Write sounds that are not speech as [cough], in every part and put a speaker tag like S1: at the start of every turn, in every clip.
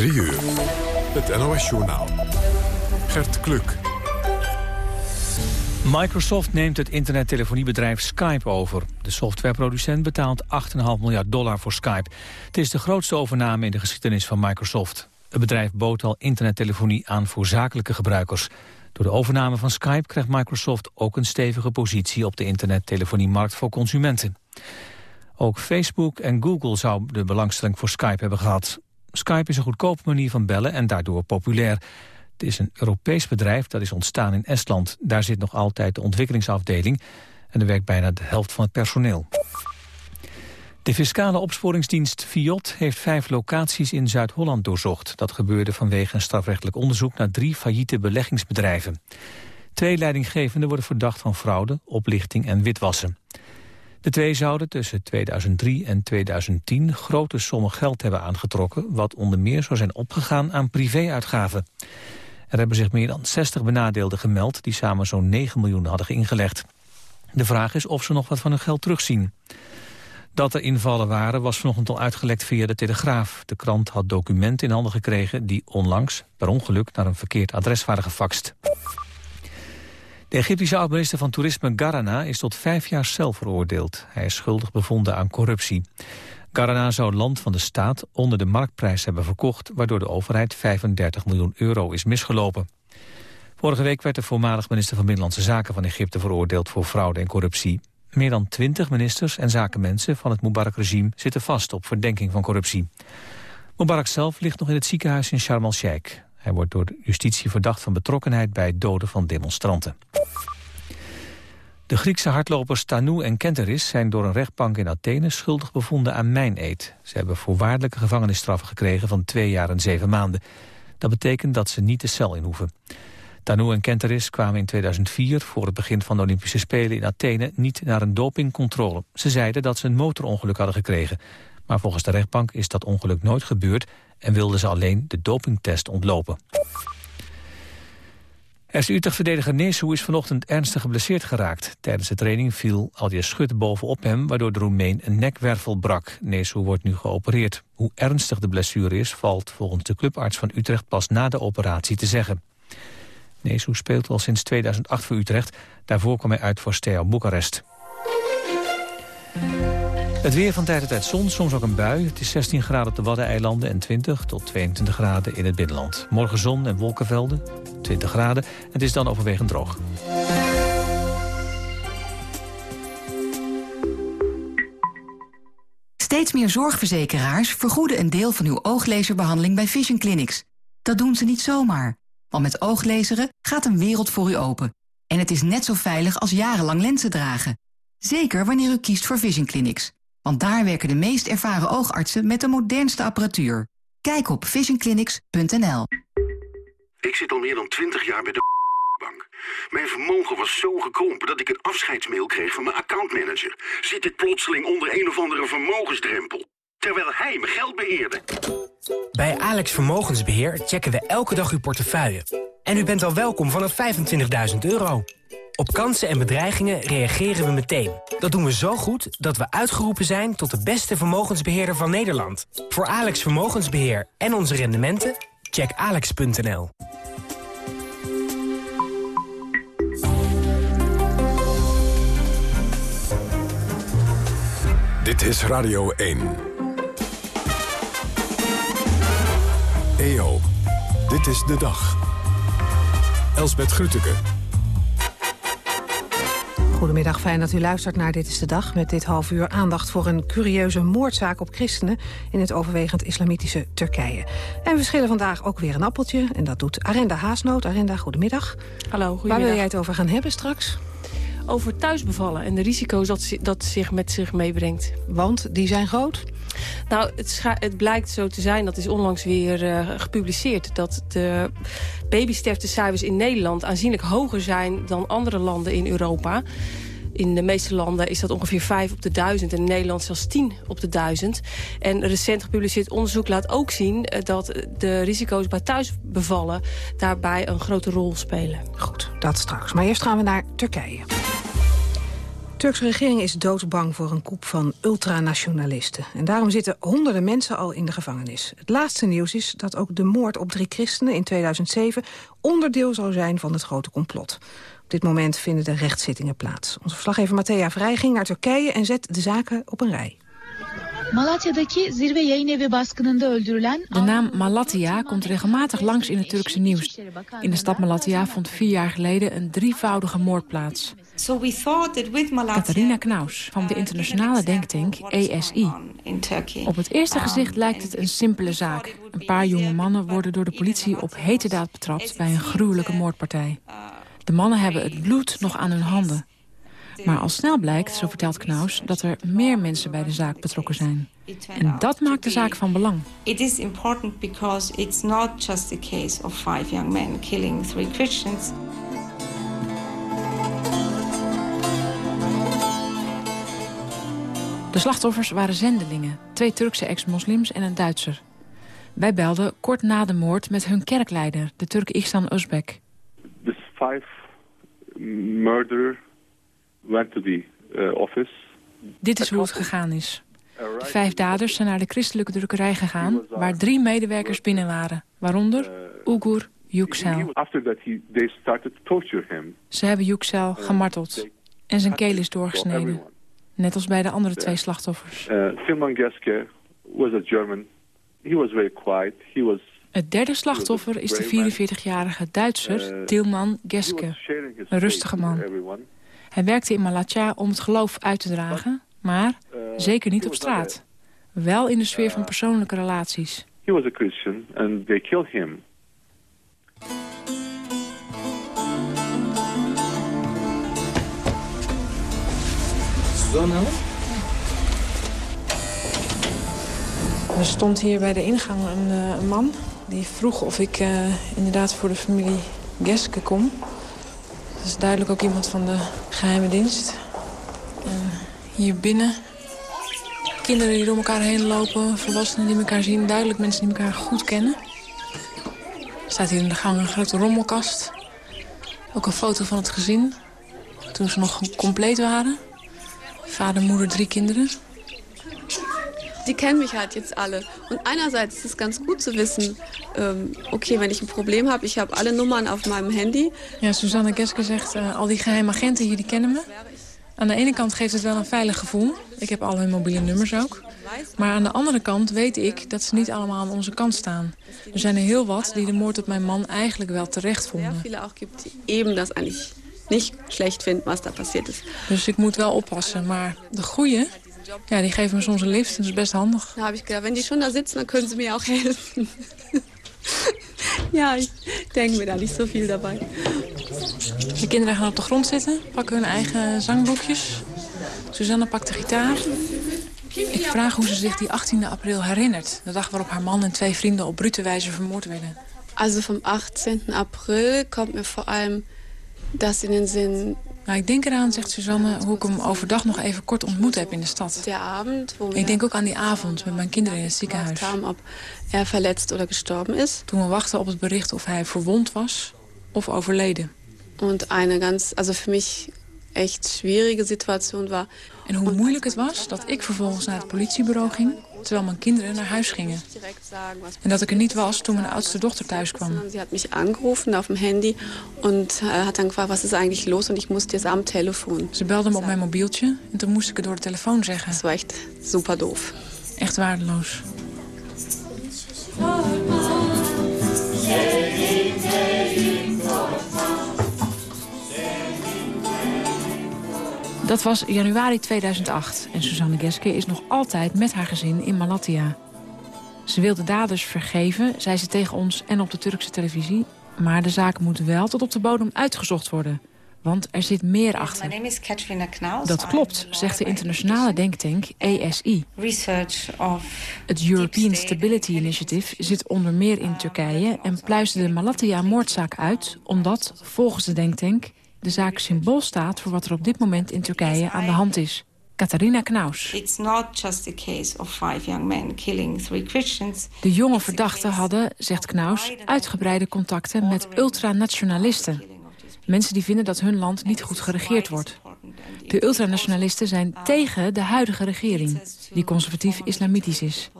S1: 3 uur. Het NOS-journaal. Gert Kluk.
S2: Microsoft neemt het internettelephoniebedrijf Skype over. De softwareproducent betaalt 8,5 miljard dollar voor Skype. Het is de grootste overname in de geschiedenis van Microsoft. Het bedrijf bood al internettelefonie aan voor zakelijke gebruikers. Door de overname van Skype krijgt Microsoft ook een stevige positie op de internettelefoniemarkt voor consumenten. Ook Facebook en Google zouden de belangstelling voor Skype hebben gehad. Skype is een goedkope manier van bellen en daardoor populair. Het is een Europees bedrijf dat is ontstaan in Estland. Daar zit nog altijd de ontwikkelingsafdeling en er werkt bijna de helft van het personeel. De fiscale opsporingsdienst FIOT heeft vijf locaties in Zuid-Holland doorzocht. Dat gebeurde vanwege een strafrechtelijk onderzoek naar drie failliete beleggingsbedrijven. Twee leidinggevenden worden verdacht van fraude, oplichting en witwassen. De twee zouden tussen 2003 en 2010 grote sommen geld hebben aangetrokken... wat onder meer zou zijn opgegaan aan privéuitgaven. Er hebben zich meer dan 60 benadeelden gemeld... die samen zo'n 9 miljoen hadden ingelegd. De vraag is of ze nog wat van hun geld terugzien. Dat er invallen waren was vanochtend al uitgelekt via de Telegraaf. De krant had documenten in handen gekregen die onlangs, per ongeluk, naar een verkeerd adres waren gefaxt. De Egyptische oud-minister van Toerisme Garana is tot vijf jaar cel veroordeeld. Hij is schuldig bevonden aan corruptie. Garana zou land van de staat onder de marktprijs hebben verkocht... waardoor de overheid 35 miljoen euro is misgelopen. Vorige week werd de voormalig minister van Binnenlandse Zaken van Egypte veroordeeld voor fraude en corruptie. Meer dan twintig ministers en zakenmensen van het Mubarak-regime zitten vast op verdenking van corruptie. Mubarak zelf ligt nog in het ziekenhuis in Sharm el-Sheikh. Hij wordt door justitie verdacht van betrokkenheid bij het doden van demonstranten. De Griekse hardlopers Tanou en Kenteris zijn door een rechtbank in Athene schuldig bevonden aan mijneed. Ze hebben voorwaardelijke gevangenisstraffen gekregen van twee jaar en zeven maanden. Dat betekent dat ze niet de cel in hoeven. Tanou en Kenteris kwamen in 2004, voor het begin van de Olympische Spelen in Athene, niet naar een dopingcontrole. Ze zeiden dat ze een motorongeluk hadden gekregen. Maar volgens de rechtbank is dat ongeluk nooit gebeurd en wilden ze alleen de dopingtest ontlopen. FC Utrecht-verdediger Nesu is vanochtend ernstig geblesseerd geraakt. Tijdens de training viel Aldia Schut bovenop hem... waardoor de Roemeen een nekwervel brak. Nesu wordt nu geopereerd. Hoe ernstig de blessure is... valt volgens de clubarts van Utrecht pas na de operatie te zeggen. Nesu speelt al sinds 2008 voor Utrecht. Daarvoor kwam hij uit voor Steaua Boekarest. Het weer van tijd tot tijd zon, soms ook een bui. Het is 16 graden op de Waddeneilanden en 20 tot 22 graden in het binnenland. Morgen zon en wolkenvelden, 20 graden. Het is dan overwegend droog.
S3: Steeds meer zorgverzekeraars vergoeden een deel van uw ooglezerbehandeling bij Vision Clinics. Dat doen ze niet zomaar. Want met ooglezeren gaat een wereld voor u open. En het is net zo veilig als jarenlang lenzen dragen. Zeker wanneer u kiest voor Vision Clinics. Want daar werken de meest ervaren oogartsen met de modernste apparatuur. Kijk op visionclinics.nl.
S4: Ik zit al meer dan twintig jaar bij de bank. Mijn vermogen was zo gekrompen dat ik een afscheidsmail kreeg van mijn accountmanager. Zit ik plotseling onder een of andere vermogensdrempel. Terwijl hij mijn geld beheerde.
S5: Bij Alex Vermogensbeheer checken we elke dag uw portefeuille. En u bent al welkom vanaf 25.000 euro. Op kansen en bedreigingen reageren we meteen. Dat doen we zo goed dat we uitgeroepen zijn tot de beste vermogensbeheerder van Nederland. Voor Alex Vermogensbeheer en onze rendementen, check alex.nl.
S1: Dit is Radio 1. EO, dit is de dag. Elsbeth Grütke.
S6: Goedemiddag, fijn dat u luistert naar Dit is de Dag. Met dit half uur aandacht voor een curieuze moordzaak op christenen... in het overwegend islamitische Turkije. En we schillen vandaag ook weer een appeltje. En dat doet Arenda Haasnoot. Arenda, goedemiddag.
S7: Hallo, goedemiddag.
S6: Waar wil jij het over gaan hebben straks?
S7: Over thuisbevallen en de risico's dat, dat zich met zich meebrengt.
S6: Want die zijn groot?
S7: Nou, het, het, blijkt zo te zijn, dat is onlangs weer uh, gepubliceerd... dat de babysterftecijfers in Nederland aanzienlijk hoger zijn... dan andere landen in Europa. In de meeste landen is dat ongeveer 5 op de 1000 en in Nederland zelfs 10 op de 1000. En recent gepubliceerd onderzoek laat ook zien eh, dat de risico's bij thuisbevallen daarbij een grote rol spelen.
S6: Goed, dat straks. Maar eerst gaan we naar Turkije. Turkse regering is doodbang voor een koep van ultranationalisten. En daarom zitten honderden mensen al in de gevangenis. Het laatste nieuws is dat ook de moord op drie christenen in 2007... onderdeel zal zijn van het grote complot. Op dit moment vinden de rechtszittingen plaats. Onze verslaggever Matthea Vrij ging naar Turkije en zet de zaken op een rij.
S8: De naam Malatya komt regelmatig langs in het Turkse nieuws. In de stad Malatya vond vier jaar geleden een drievoudige moord plaats. Katharina Knaus van de internationale denktank ESI. Op het eerste gezicht lijkt het een simpele zaak. Een paar jonge mannen worden door de politie op heterdaad betrapt... bij een gruwelijke moordpartij. De mannen hebben het bloed nog aan hun handen. Maar al snel blijkt, zo vertelt Knaus, dat er meer mensen bij de zaak betrokken zijn. En dat maakt de zaak van belang.
S9: It is important because it's not just a case of five young men killing three Christians.
S8: De slachtoffers waren zendelingen, twee Turkse ex-moslims en een Duitser. Wij belden kort na de moord met hun kerkleider, de Turk Ihsan Özbek.
S10: This five murder went to the uh, office.
S8: Dit is hoe het gegaan is. De vijf daders zijn naar de christelijke drukkerij gegaan... waar drie medewerkers binnen waren, waaronder Ugur Yüksel. Ze hebben Yüksel gemarteld en zijn keel is doorgesneden. Net als bij de andere twee slachtoffers.
S10: Tilman Geske was a German. He was very quiet. He was
S8: Het derde slachtoffer is de 44-jarige Duitser Tilman Geske. Een rustige man. Hij werkte in Malatya om het geloof uit te dragen, maar zeker niet op straat. Wel in de sfeer van persoonlijke relaties.
S10: He was a Christian and they killed him.
S8: Er stond hier bij de ingang een, uh, een man die vroeg of ik uh, inderdaad voor de familie Geske kom. Dat is duidelijk ook iemand van de geheime dienst. En hier binnen kinderen die door elkaar heen lopen, volwassenen die elkaar zien. Duidelijk mensen die elkaar goed kennen. Er staat hier in de gang een grote rommelkast. Ook een foto van het gezin. Toen ze nog compleet waren. Vader, moeder, drie kinderen.
S11: die kennen mich halt jetzt alle. Und einerseits ist es ganz gut zu wissen, ähm, okay, wenn ich ein Problem habe, ich habe alle Nummern auf meinem Handy.
S8: Ja, Susanne Geske zegt, uh, al die geheime agenten hier, die kennen me. Aan de ene kant geeft het wel een veilig gevoel. Ik heb al hun mobiele nummers ook. Maar aan de andere kant weet ik dat ze niet allemaal aan onze kant staan. Er zijn er heel wat die de moord op mijn man eigenlijk wel terecht vonden.
S11: Sehr viele auch gibt, die eben das eigentlich nicht schlecht finden, was da passiert ist.
S8: Dus ik moet wel oppassen. Maar de goeie, ja, die geven me soms een lift. Dat is best handig.
S11: Da habe ich gedacht, wenn die schon da sitzen, dann können sie mir auch helfen. [laughs] ja, ich denke mir da nicht so viel dabei.
S8: De kinderen gaan op de grond zitten, pakken hun eigen zangboekjes. Suzanne pakt de gitaar. Ik vraag hoe ze zich die 18 april herinnert. De dag waarop haar man en twee vrienden op brute wijze vermoord werden.
S11: Also vom 18. April kommt mir vor allem das in den Sinn...
S8: Nou, ik denk eraan, zegt Suzanne, hoe ik hem overdag nog even kort ontmoet heb in de stad.
S11: Der Abend, wo
S8: Ik denk ook aan die avond met mijn kinderen in het ziekenhuis.
S11: ob er verletzt oder gestorben ist.
S8: Toen we wachten op het bericht of hij verwond was of overleden.
S11: Und eine ganz, also für mich echt schwierige Situation war.
S8: En hoe moeilijk het was dat ik vervolgens naar het politiebureau ging... terwijl mijn kinderen naar huis gingen. En dat ik er niet was toen mijn oudste dochter thuis kwam.
S11: Sie hat mich angerufen auf dem Handy und äh, hat dann gefragt, was ist eigentlich los? Und ich musste jetzt am Telefon.
S8: Ze belde me op mijn mobieltje en toen moest ik het door de telefoon zeggen.
S11: Das war echt super doof.
S8: Echt waardeloos. Dat was januari 2008 en Suzanne Geske is nog altijd met haar gezin in Malatya. Ze wil de daders vergeven, zei ze tegen ons en op de Turkse televisie. Maar de zaak moet wel tot op de bodem uitgezocht worden. Want er zit meer achter.
S9: My name is Katrina Knaus.
S8: Dat klopt, zegt de internationale denktank ESI.
S9: Research of
S8: Het European Stability Initiative zit onder meer in Turkije... en pluisde de Malatya-moordzaak uit... omdat, volgens de denktank, de zaak symbool staat... voor wat er op dit moment in Turkije aan de hand is. Katharina Knaus.
S9: It's not just a case of five young men killing three Christians.
S8: De jonge verdachten hadden, zegt Knaus, uitgebreide contacten met ultranationalisten. Mensen die vinden dat hun land niet goed geregeerd wordt. De ultranationalisten zijn tegen de huidige regering, die conservatief-islamitisch is.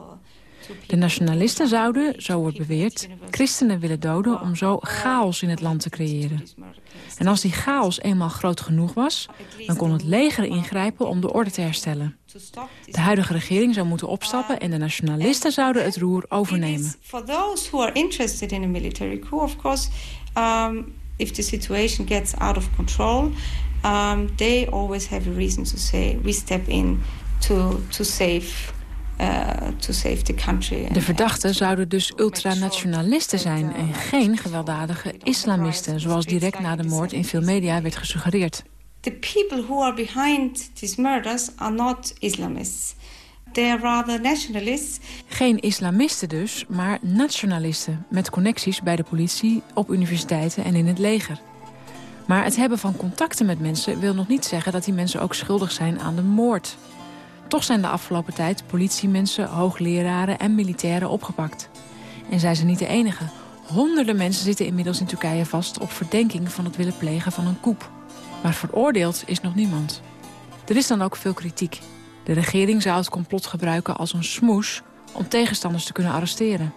S8: De nationalisten zouden, zo wordt beweerd, christenen willen doden om zo chaos in het land te creëren. En als die chaos eenmaal groot genoeg was, dan kon het leger ingrijpen om de orde te herstellen. De huidige regering zou moeten opstappen en de nationalisten zouden het roer overnemen.
S9: For those who are interested in a military coup, of course, um, if the situation gets out of control, um, they always have a reason to say we step in to to save to save the country.
S8: De verdachten zouden dus ultranationalisten zijn en geen gewelddadige islamisten, zoals direct na de moord in veel media werd gesuggereerd.
S9: The people who are behind these murders are not Islamists. They are rather nationalists.
S8: Geen islamisten dus, maar nationalisten... met connecties bij de politie, op universiteiten en in het leger. Maar het hebben van contacten met mensen wil nog niet zeggen... dat die mensen ook schuldig zijn aan de moord. Toch zijn de afgelopen tijd politiemensen, hoogleraren en militairen opgepakt. En zijn ze niet de enige. Honderden mensen zitten inmiddels in Turkije vast... op verdenking van het willen plegen van een coup. Maar veroordeeld is nog niemand. Er is dan ook veel kritiek. De regering zou het complot gebruiken als een smoes... om tegenstanders te kunnen arresteren.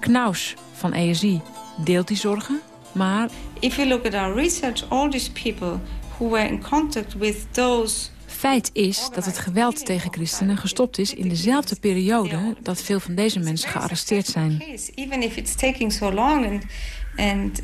S8: Knaus van ESI deelt die zorgen, maar...
S9: If you look at our research, all these people who were in contact with those
S8: Feit is dat het geweld tegen christenen gestopt is in dezelfde periode dat veel van deze mensen gearresteerd zijn.
S9: Even if it's taking so long and and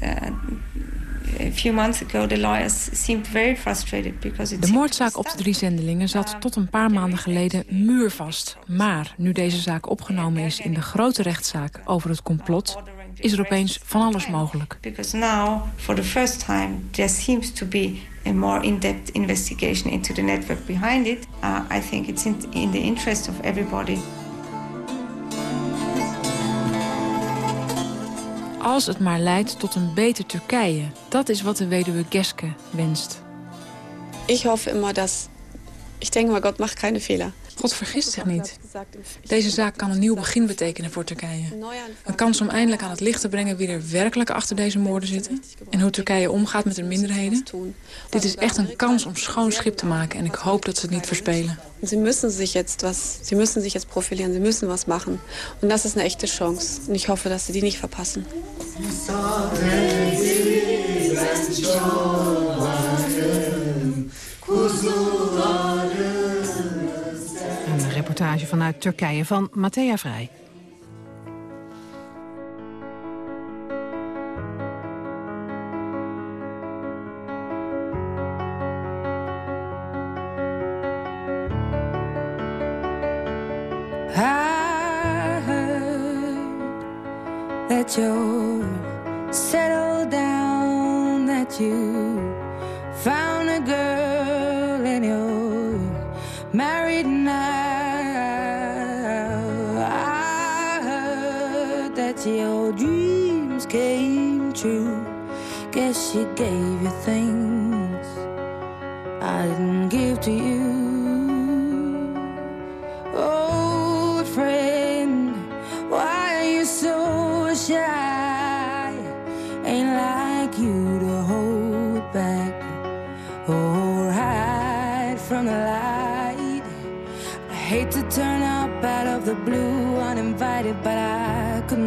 S9: a few months ago the lawyers seemed very frustrated because
S8: De moordzaak op de drie zendelingen zat tot een paar maanden geleden muurvast. Maar nu deze zaak opgenomen is in de grote rechtszaak over het complot is er opeens van alles mogelijk.
S9: Because now, for the first time, there seems to be a more in-depth investigation into the network behind it. Uh, I think it's in, in the interest of everybody.
S8: Als het maar leidt tot een beter Turkije. Dat is wat de weduwe Geske wenst.
S11: Ik hoop immer dat... Ik denk maar, God macht keine Fehler.
S8: God vergist zich niet. Deze zaak kan een nieuw begin betekenen voor Turkije. Een kans om eindelijk aan het licht te brengen wie er werkelijk achter deze moorden zitten. En hoe Turkije omgaat met de minderheden. Dit is echt een kans om schoon schip te maken en ik hoop dat ze het niet verspelen.
S11: Ze müssen zich jetzt was, sie müssen sich jetzt profilieren, sie müssen was machen. Und das ist eine echte Chance. Und ich hoffe, dass sie die nicht verpassen.
S6: Een vanuit Turkije van Matthea Vrij.
S12: Married. That your dreams came true. Guess she gave you things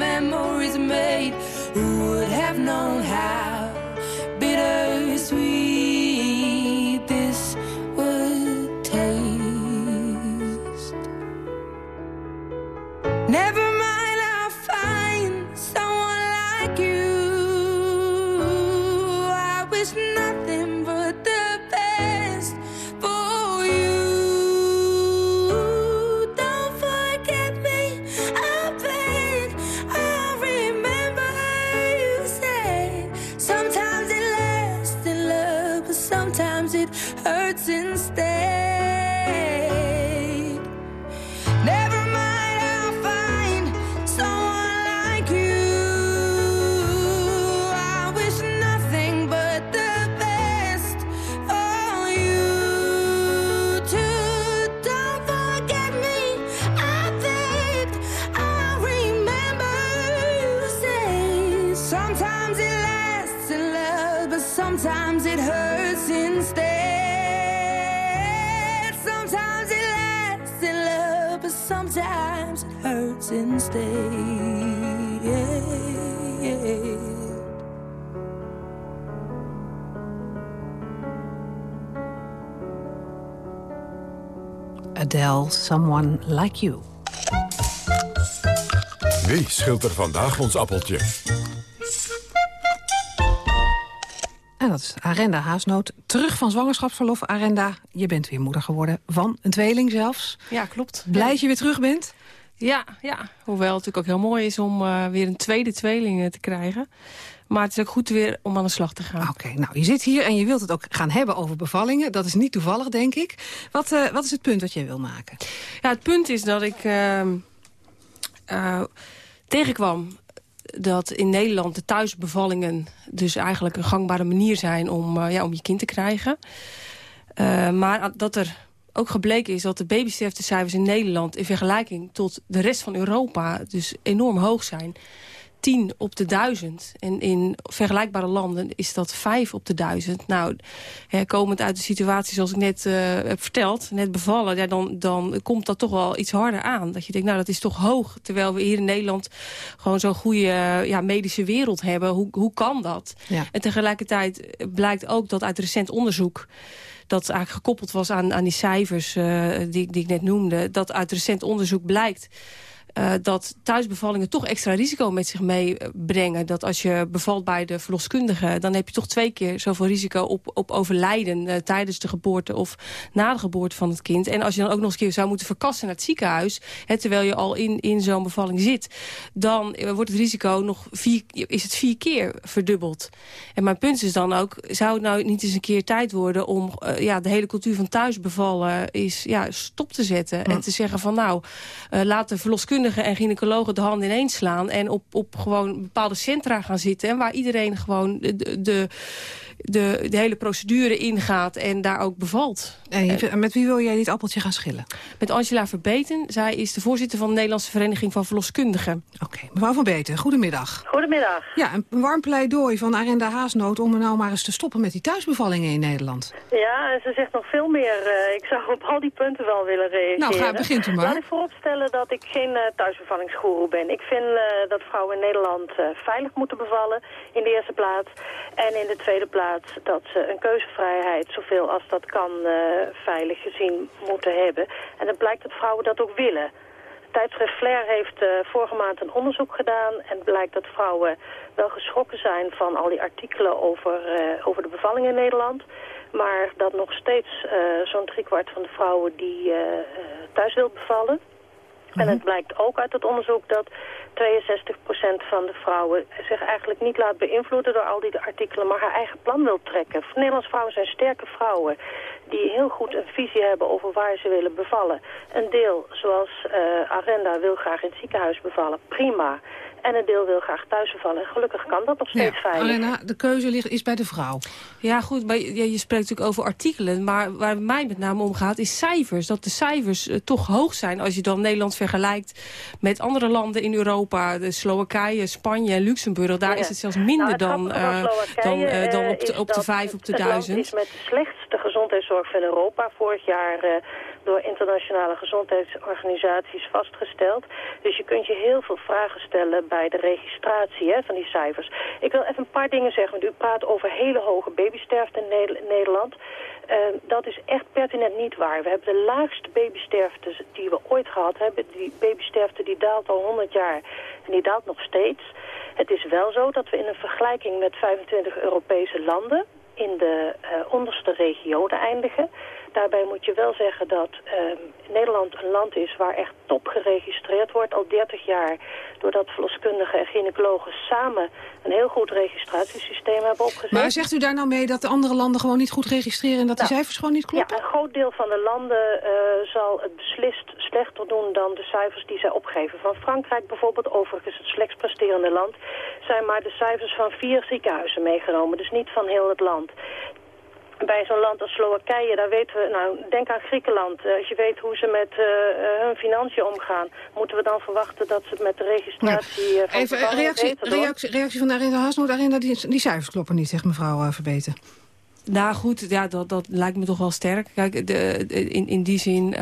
S12: memory. Sometimes it hurts instead. Sometimes it lasts in love, but sometimes it hurts instead.
S6: Adele, Someone Like You.
S1: Wie schilt er vandaag ons appeltje?
S6: En dat is Arenda Haasnoot. Terug van zwangerschapsverlof. Arenda, je bent weer moeder geworden. Van een tweeling zelfs.
S7: Ja, klopt.
S6: Blij dat je weer terug bent?
S7: Ja, ja. hoewel het natuurlijk ook heel mooi is om eh, weer een tweede tweeling eh, te krijgen. Maar het is ook goed weer om aan de slag te gaan.
S6: Oké, nou, je zit hier en je wilt het ook gaan hebben over bevallingen. Dat is niet toevallig, denk ik. Wat, eh, wat is het punt dat jij wil maken?
S7: Ja, het punt is dat ik ehm, eh, tegenkwam dat in Nederland de thuisbevallingen... dus eigenlijk een gangbare manier zijn om, eh, ja, om je kind te krijgen. Eh, maar dat er ook gebleken is dat de babysterftecijfers in Nederland... in vergelijking tot de rest van Europa dus enorm hoog zijn. 10 op de duizend. En in vergelijkbare landen is dat 5 op de duizend. Nou, hè, komend uit de situatie zoals ik net uh, heb verteld, net bevallen... Ja, dan, dan komt dat toch wel iets harder aan. Dat je denkt, nou, dat is toch hoog. Terwijl we hier in Nederland gewoon zo'n goede ja, medische wereld hebben. Hoe, hoe kan dat?
S6: Ja.
S7: En tegelijkertijd blijkt ook dat uit recent onderzoek dat eigenlijk gekoppeld was aan, aan die cijfers uh, die, die ik net noemde... dat uit recent onderzoek blijkt uh, dat thuisbevallingen toch extra risico met zich meebrengen. Dat als je bevalt bij de verloskundige... dan heb je toch twee keer zoveel risico op, op overlijden... Uh, tijdens de geboorte of na de geboorte van het kind. En als je dan ook nog eens keer zou moeten verkassen naar het ziekenhuis... Hè, terwijl je al in, in zo'n bevalling zit... dan uh, wordt het risico nog vier, is het vier keer verdubbeld. En mijn punt is dan ook... zou het nou niet eens een keer tijd worden... om ja, de hele cultuur van thuisbevallen is, ja, stop te zetten... En te zeggen van nou, laat de verloskundige en gynaecologen de handen ineens slaan... en op, op gewoon bepaalde centra gaan zitten... en waar iedereen gewoon de, de, de, de hele procedure ingaat en daar ook bevalt.
S6: En met wie wil jij dit appeltje gaan schillen?
S7: Met Angela Verbeten. Zij is de voorzitter van de Nederlandse Vereniging van Verloskundigen.
S6: Oké, okay. mevrouw Verbeten, goedemiddag.
S13: Goedemiddag.
S6: Ja, een warm pleidooi van Arenda Haasnoot... om er nou maar eens te stoppen met die thuisbevallingen in Nederland.
S13: Ja, en ze zegt nog veel meer. Uh, ik zou op al die punten wel willen reageren.
S6: Nou, ga, begint u maar.
S13: Laat ik vooropstellen dat ik geen uh, thuisbevallingsgoeroe ben. Ik vind uh, dat vrouwen in Nederland veilig moeten bevallen in de eerste plaats. En in de tweede plaats dat ze een keuzevrijheid, zoveel als dat kan, uh, veilig gezien moeten hebben. En dan blijkt dat vrouwen dat ook willen. tijdschrift Flair heeft uh, vorige maand een onderzoek gedaan en blijkt dat vrouwen wel geschrokken zijn van al die artikelen over, uh, over de bevalling in Nederland. Maar dat nog steeds zo'n driekwart van de vrouwen die thuis wil bevallen. En het blijkt ook uit het onderzoek dat 62% van de vrouwen zich eigenlijk niet laat beïnvloeden door al die artikelen, maar haar eigen plan wil trekken. Nederlandse vrouwen zijn sterke vrouwen die heel goed een visie hebben over waar ze willen bevallen. Een deel, zoals uh, Arenda, wil graag in het ziekenhuis bevallen. Prima. En een deel wil graag thuis bevallen. Gelukkig kan dat nog steeds ja, veilig.
S6: De keuze ligt, is bij de vrouw.
S7: Ja, goed. Maar je, je spreekt natuurlijk over artikelen. Maar waar mij met name om gaat, is cijfers. Dat de cijfers uh, toch hoog zijn als je dan Nederland vergelijkt met andere landen in Europa. De Slowakije, Spanje en Luxemburg. Daar ja. is het zelfs minder
S13: nou, het
S7: dan, uh, dan, uh, dan op de, op de vijf op de duizend.
S13: Het is met de slechtste gezondheidszorg van Europa. Vorig jaar door internationale gezondheidsorganisaties vastgesteld. Dus je kunt je heel veel vragen stellen bij de registratie hè, van die cijfers. Ik wil even een paar dingen zeggen, want u praat over hele hoge babysterfte in Nederland. Uh, dat is echt pertinent niet waar. We hebben de laagste babysterfte die we ooit gehad hebben. Die babysterfte die daalt al 100 jaar en die daalt nog steeds. Het is wel zo dat we in een vergelijking met 25 Europese landen in de uh, onderste regionen eindigen. Daarbij moet je wel zeggen dat uh, Nederland een land is waar echt top geregistreerd wordt al 30 jaar. Doordat verloskundigen en gynaecologen samen een heel goed registratiesysteem hebben opgezet.
S6: Maar zegt u daar nou mee dat de andere landen gewoon niet goed registreren en dat nou, die cijfers gewoon niet kloppen?
S13: Ja, een groot deel van de landen uh, zal het beslist slechter doen dan de cijfers die zij opgeven. Van Frankrijk bijvoorbeeld, overigens het slechtst presterende land, zijn maar de cijfers van vier ziekenhuizen meegenomen. Dus niet van heel het land bij zo'n land als Slowakije, daar weten we, nou, denk aan Griekenland. Uh, als je weet hoe ze met uh, hun financiën omgaan, moeten we dan verwachten dat ze met de registratie ja. van
S6: Even reactie, reactie, reactie, van Arena Hasnoot. Arena, die, die cijfers kloppen niet, zegt mevrouw uh, Verbeten.
S7: Nou goed, ja, dat, dat lijkt me toch wel sterk. Kijk, de, de, in, in die zin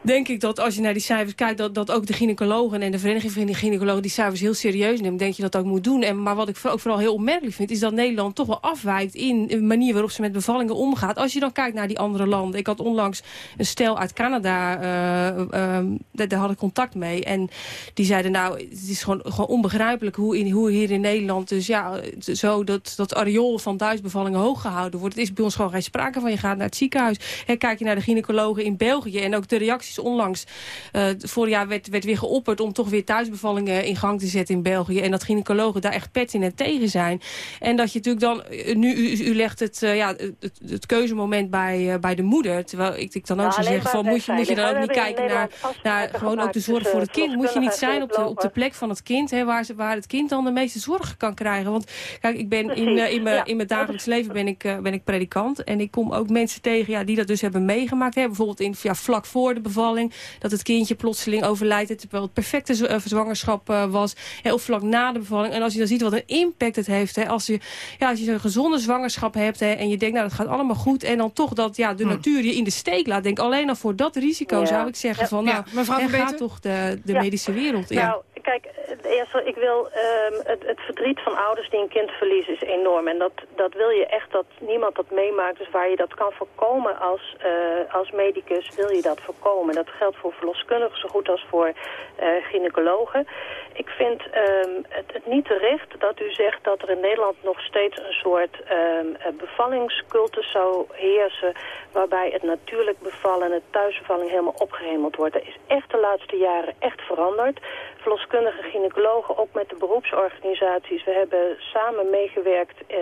S7: denk ik dat als je naar die cijfers kijkt... dat, dat ook de gynaecologen en de Vereniging van de Gynaecologen... die cijfers heel serieus nemen, denk je dat ook moet doen. En, maar wat ik ook vooral heel opmerkelijk vind... is dat Nederland toch wel afwijkt in de manier waarop ze met bevallingen omgaat. Als je dan kijkt naar die andere landen. Ik had onlangs een stel uit Canada, uh, daar had ik contact mee. En die zeiden, nou, het is gewoon, gewoon onbegrijpelijk... Hoe, in, hoe hier in Nederland dus ja, zo dat, dat areool van thuisbevallingen hoog gehouden wordt. Het is bij ons gewoon geen sprake van. Je gaat naar het ziekenhuis. En kijk je naar de gynaecologen in België en ook de onlangs. Uh, vorig jaar werd, werd weer geopperd om toch weer thuisbevallingen in gang te zetten in België. En dat gynaecologen daar echt pertinent tegen zijn. En dat je natuurlijk dan, eh, nu u, u legt het, uh, ja, het, het, keuzemoment bij, uh, bij de moeder. Terwijl ik, ik dan ook zou zeggen, van, moet, je, moet je dan ook niet kijken naar, naar gewoon ook de zorg voor het kind. Moet je niet zijn op de, op de plek van het kind, hè, waar, ze, waar het kind dan de meeste zorg kan krijgen. Want kijk, ik ben in, in, mijn, in mijn dagelijks leven ben ik, ben ik predikant. En ik kom ook mensen tegen ja, die dat dus hebben meegemaakt. Hè, bijvoorbeeld in, ja, vlak voor de bevalling dat het kindje plotseling overlijdt. Terwijl het perfecte eh, zwangerschap uh, was. Hè, of vlak na de bevalling. En als je dan ziet wat een impact het heeft. Hè, als, je, ja, als je een gezonde zwangerschap hebt. Hè, en je denkt, nou dat gaat allemaal goed. En dan toch dat ja, de hm. natuur je in de steek laat. Denk alleen al voor dat risico ja. zou ik zeggen. Van, nou, ja, mevrouw gaat toch de, de medische wereld. Ja.
S13: Nou, kijk, eerst, ik wil um, het, het, verdriet van ouders die een kind verliezen is enorm. En dat, dat wil je echt dat niemand dat meemaakt. Dus waar je dat kan voorkomen als, uh, als medicus, wil je dat voorkomen. Dat geldt voor verloskundigen zo goed als voor uh, gynaecologen. Ik vind um, het, niet terecht dat u zegt dat er in Nederland nog steeds een soort um, bevallingscultus zou heersen... waarbij het natuurlijk bevallen en het thuisbevalling helemaal opgehemeld wordt. Dat is echt de laatste jaren echt veranderd verloskundige gynaecologen, ook met de beroepsorganisaties. We hebben samen meegewerkt eh,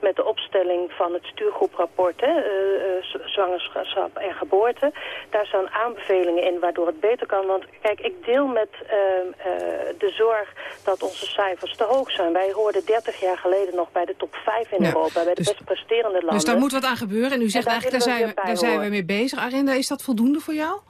S13: met de opstelling van het stuurgroeprapport, hè, uh, zwangerschap en geboorte. Daar staan aanbevelingen in waardoor het beter kan. Want kijk, ik deel met ehm, eh, de zorg dat onze cijfers te hoog zijn. Wij hoorden 30 jaar geleden nog bij de top 5 in Europa, bij de dus, best presterende landen.
S6: Dus daar moet wat aan gebeuren. En u zegt eigenlijk, daar zijn, we, daar zijn we mee bezig. Arenda, is dat voldoende voor jou?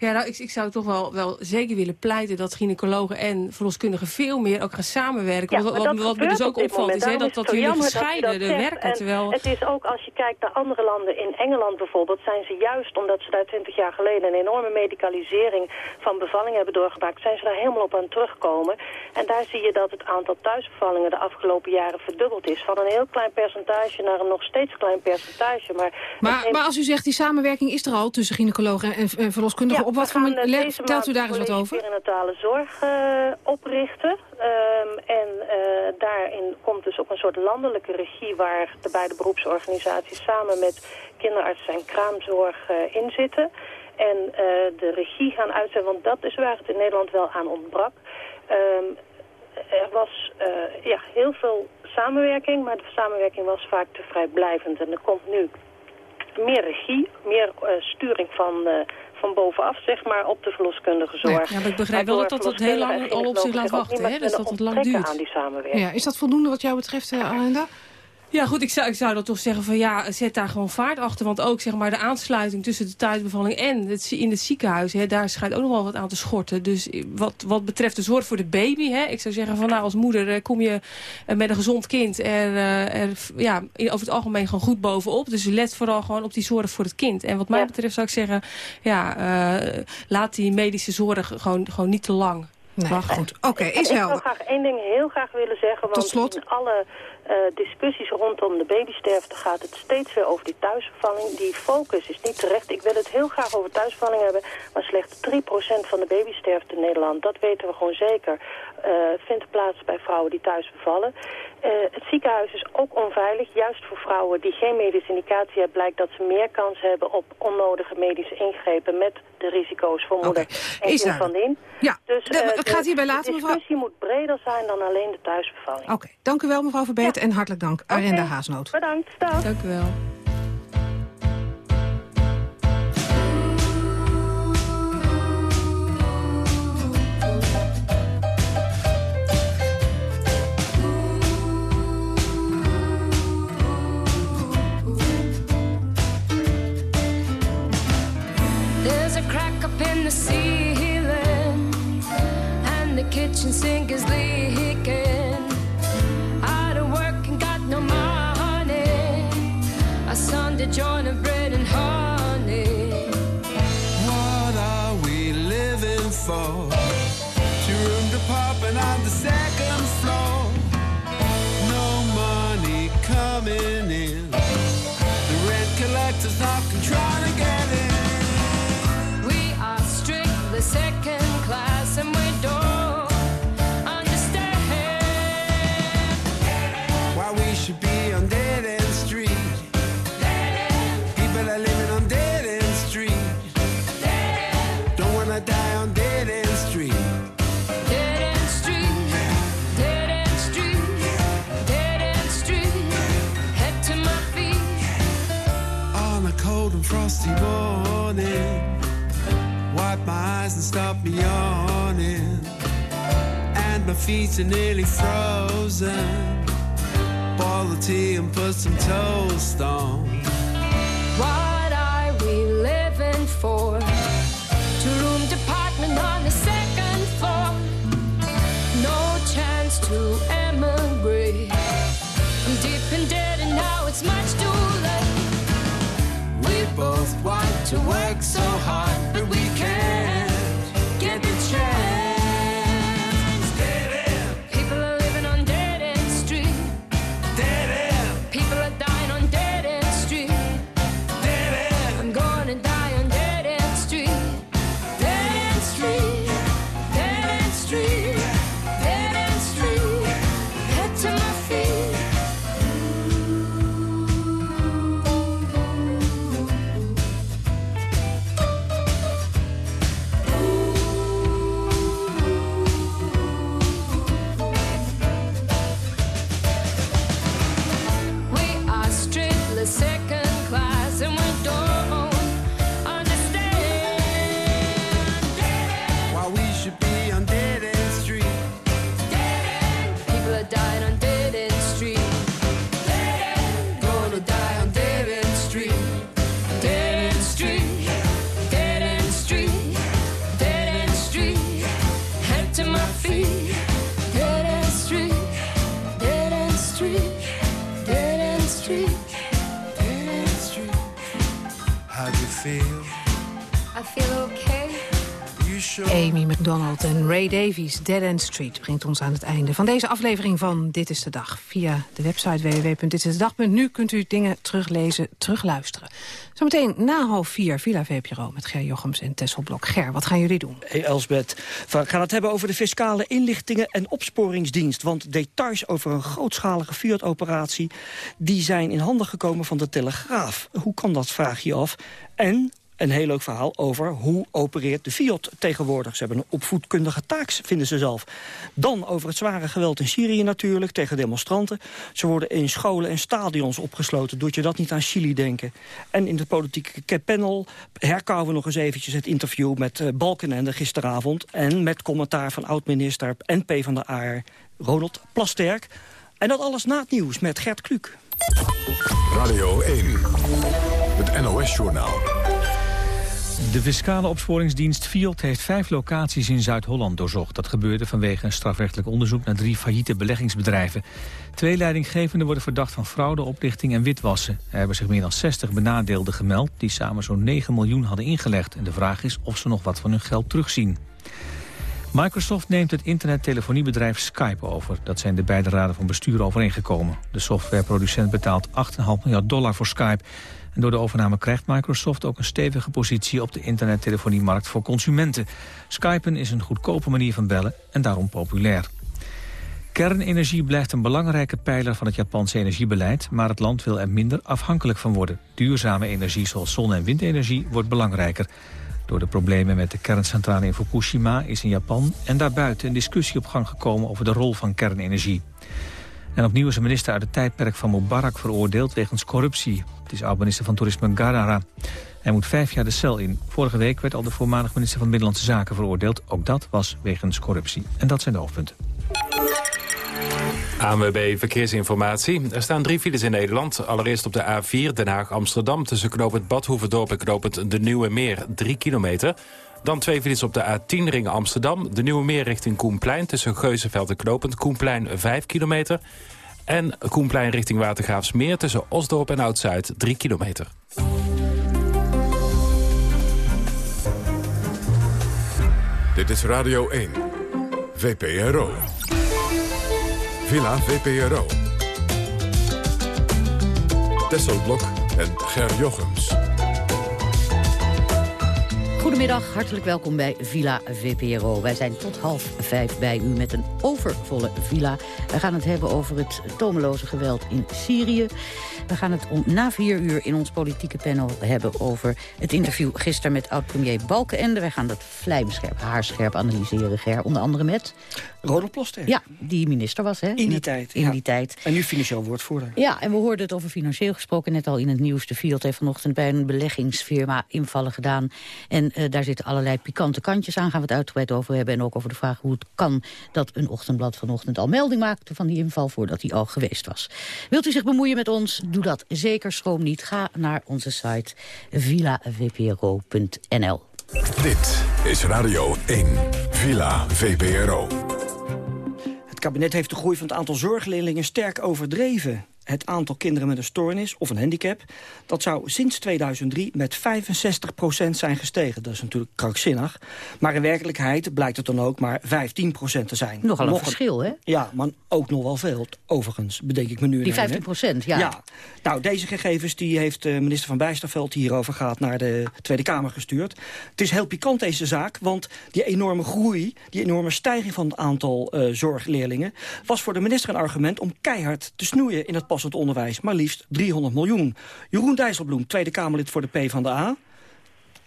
S7: Ja, nou, ik, ik zou toch wel, wel zeker willen pleiten dat gynaecologen en verloskundigen veel meer ook gaan samenwerken.
S13: Ja,
S7: wat, wat, me dus ook opvalt is, hè, dat, dat jullie gescheiden werken. Terwijl...
S13: Het is ook, als je kijkt naar andere landen, in Engeland bijvoorbeeld, zijn ze juist omdat ze daar twintig jaar geleden een enorme medicalisering van bevallingen hebben doorgemaakt, zijn ze daar helemaal op aan terugkomen. En daar zie je dat het aantal thuisbevallingen de afgelopen jaren verdubbeld is. Van een heel klein percentage naar een nog steeds klein percentage. Maar,
S6: maar, maar als u zegt, die samenwerking is er al tussen gynaecologen en, en verloskundigen op wat voor manier... Vertelt u daar eens wat over?
S13: perinatale zorg uh, oprichten. Um, en uh, daarin komt dus ook een soort landelijke regie... waar de beide beroepsorganisaties samen met kinderarts en kraamzorg uh, in zitten. En de regie gaan uitzetten, want dat is waar het in Nederland wel aan ontbrak. Um, er was ja, heel veel samenwerking, maar de samenwerking was vaak te vrijblijvend. En er komt nu meer regie, meer uh, sturing van, uh, van bovenaf, zeg maar, op de verloskundige zorg.
S7: Ja, maar ik begrijp wel dat dat heel lang al op zich laat wachten, hè? Dus dat het lang duurt.
S13: Aan die samenwerking.
S6: Ja, is dat voldoende wat jou betreft, uh, Arenda?
S7: Ja, goed, ik zou, ik zou dat toch zeggen van ja, zet daar gewoon vaart achter. Want ook zeg maar de aansluiting tussen de thuisbevalling en het, in het ziekenhuis, hè, daar schijnt ook nog wel wat aan te schorten. Dus wat, wat betreft de zorg voor de baby, hè, ik zou zeggen van nou als moeder eh, kom je eh, met een gezond kind er, eh, er ja, over het algemeen gewoon goed bovenop. Dus let vooral gewoon op die zorg voor het kind. En wat mij betreft zou ik zeggen, ja, uh, laat die medische zorg gewoon, gewoon niet te lang
S6: Nee, Wacht. goed. Oké, okay, is
S13: helder. Ik zou graag één ding heel graag willen zeggen. Want
S6: Tot slot.
S13: in alle uh, discussies rondom de babysterfte gaat het steeds weer over die thuisbevalling. Die focus is niet terecht. Ik wil het heel graag over thuisbevalling hebben. Maar slechts 3% van de babysterfte in Nederland, dat weten we gewoon zeker, uh, vindt plaats bij vrouwen die thuis bevallen. Uh, het ziekenhuis is ook onveilig. Juist voor vrouwen die geen medische indicatie hebben... blijkt dat ze meer kans hebben op onnodige medische ingrepen... met de risico's voor moeder okay. en kind van in.
S6: Ja, dus, uh, ik ga het hierbij laten,
S13: mevrouw. De discussie moet breder zijn dan alleen de thuisbevalling.
S6: Oké, okay. dank u wel, mevrouw Verbeet. Ja. En hartelijk dank, okay. Arenda Haasnoot.
S13: Bedankt, dag.
S7: Dank u wel.
S12: Feet
S14: are nearly frozen. Boil the tea and put some toast on.
S12: What are we living for? Two room department on the second floor. No chance to emigrate. I'm deep in debt and now it's much too late.
S14: We both want to work so hard, but we
S6: Davies, Dead End Street, brengt ons aan het einde van deze aflevering van Dit is de Dag. Via de website www.ditisdedag.nu kunt u dingen teruglezen, terugluisteren. Zometeen na half vier, Villa VPRO met Ger Jochems en Tessel Blok. Ger, wat gaan jullie doen?
S15: Hey Elsbeth, we gaan het hebben over de fiscale inlichtingen en opsporingsdienst. Want details over een grootschalige Fiat-operatie... die zijn in handen gekomen van de Telegraaf. Hoe kan dat, vraag je af. En een heel leuk verhaal over hoe opereert de Fiat tegenwoordig. Ze hebben een opvoedkundige taak, vinden ze zelf. Dan over het zware geweld in Syrië natuurlijk, tegen demonstranten. Ze worden in scholen en stadions opgesloten. Doet je dat niet aan Chili denken? En in de politieke panel herkouwen we nog eens eventjes het interview... met uh, Balkenende gisteravond. En met commentaar van oud-minister en P van de AR Ronald Plasterk. En dat alles na het nieuws met Gert Kluk.
S1: Radio 1, het NOS-journaal.
S2: De fiscale opsporingsdienst FIOD heeft vijf locaties in Zuid-Holland doorzocht. Dat gebeurde vanwege een strafrechtelijk onderzoek naar drie failliete beleggingsbedrijven. Twee leidinggevenden worden verdacht van fraude, oplichting en witwassen. Er hebben zich meer dan 60 benadeelden gemeld... die samen zo'n 9 miljoen hadden ingelegd. En de vraag is of ze nog wat van hun geld terugzien. Microsoft neemt het internettelefoniebedrijf Skype over. Dat zijn de beide raden van bestuur overeengekomen. De softwareproducent betaalt 8,5 miljard dollar voor Skype. En door de overname krijgt Microsoft ook een stevige positie op de internettelefoniemarkt voor consumenten. Skypen is een goedkope manier van bellen en daarom populair. Kernenergie blijft een belangrijke pijler van het Japanse energiebeleid... maar het land wil er minder afhankelijk van worden. Duurzame energie zoals zon- en windenergie wordt belangrijker. Door de problemen met de kerncentrale in Fukushima is in Japan en daarbuiten een discussie op gang gekomen over de rol van kernenergie. En opnieuw is een minister uit het tijdperk van Mubarak veroordeeld wegens corruptie. Het is oud-minister van Toerisme Garara. Hij moet vijf jaar de cel in. Vorige week werd al de voormalig minister van Binnenlandse Zaken veroordeeld. Ook dat was wegens corruptie. En dat zijn de hoofdpunten.
S16: ANWB Verkeersinformatie. Er staan drie files in Nederland. Allereerst op de A4 Den Haag-Amsterdam... tussen knooppunt Badhoevedorp en knooppunt De Nieuwe Meer, 3 kilometer. Dan twee files op de A10 ring Amsterdam. De Nieuwe Meer richting Koenplein tussen Geuzenveld en knooppunt Koenplein 5 kilometer. En Koenplein richting Watergraafsmeer tussen Osdorp en Oud-Zuid 3 kilometer.
S1: Dit is Radio 1. VPRO. Villa VPRO. Tesselblok en Ger Jochems.
S17: Goedemiddag, hartelijk welkom bij Villa VPRO. Wij zijn tot half vijf bij u met een overvolle villa. We gaan het hebben over het tomeloze geweld in Syrië. We gaan het om na vier uur in ons politieke panel hebben over het interview gisteren met oud-premier Balkenende. Wij gaan dat vlijmscherp, haarscherp analyseren, Ger. Onder andere met...
S15: Ronald Plasterk.
S17: Ja, die minister was, hè?
S15: In die tijd.
S17: In die tijd.
S15: En nu financieel woordvoerder.
S17: Ja, en we hoorden het over financieel gesproken net al in het nieuws. De Fiat heeft vanochtend bij een beleggingsfirma invallen gedaan. En uh, daar zitten allerlei pikante kantjes aan. Gaan we het uitgebreid over hebben. En ook over de vraag hoe het kan dat een ochtendblad vanochtend al melding maakte van die inval voordat hij al geweest was. Wilt u zich bemoeien met ons? Doe dat zeker. Schroom niet. Ga naar onze site villavpro.nl.
S1: Dit is Radio 1. Villa VPRO.
S15: Het kabinet heeft de groei van het aantal zorgleerlingen sterk overdreven het aantal kinderen met een stoornis of een handicap... dat zou sinds 2003 met 65% zijn gestegen. Dat is natuurlijk krankzinnig. Maar in werkelijkheid blijkt het dan ook maar 15% te zijn.
S17: Nogal een verschil, hè?
S15: Ja, maar ook nog wel veel, overigens, bedenk ik me nu.
S17: Die 15 procent, ja.
S15: ja. Nou, deze gegevens die heeft uh, minister Van Bijsterveld... die hierover gaat naar de Tweede Kamer gestuurd. Het is heel pikant, deze zaak, want die enorme groei... die enorme stijging van het aantal uh, zorgleerlingen... was voor de minister een argument om keihard te snoeien in het pas het onderwijs. Maar liefst 300 miljoen. Jeroen Dijsselbloem, Tweede Kamerlid voor de PvdA.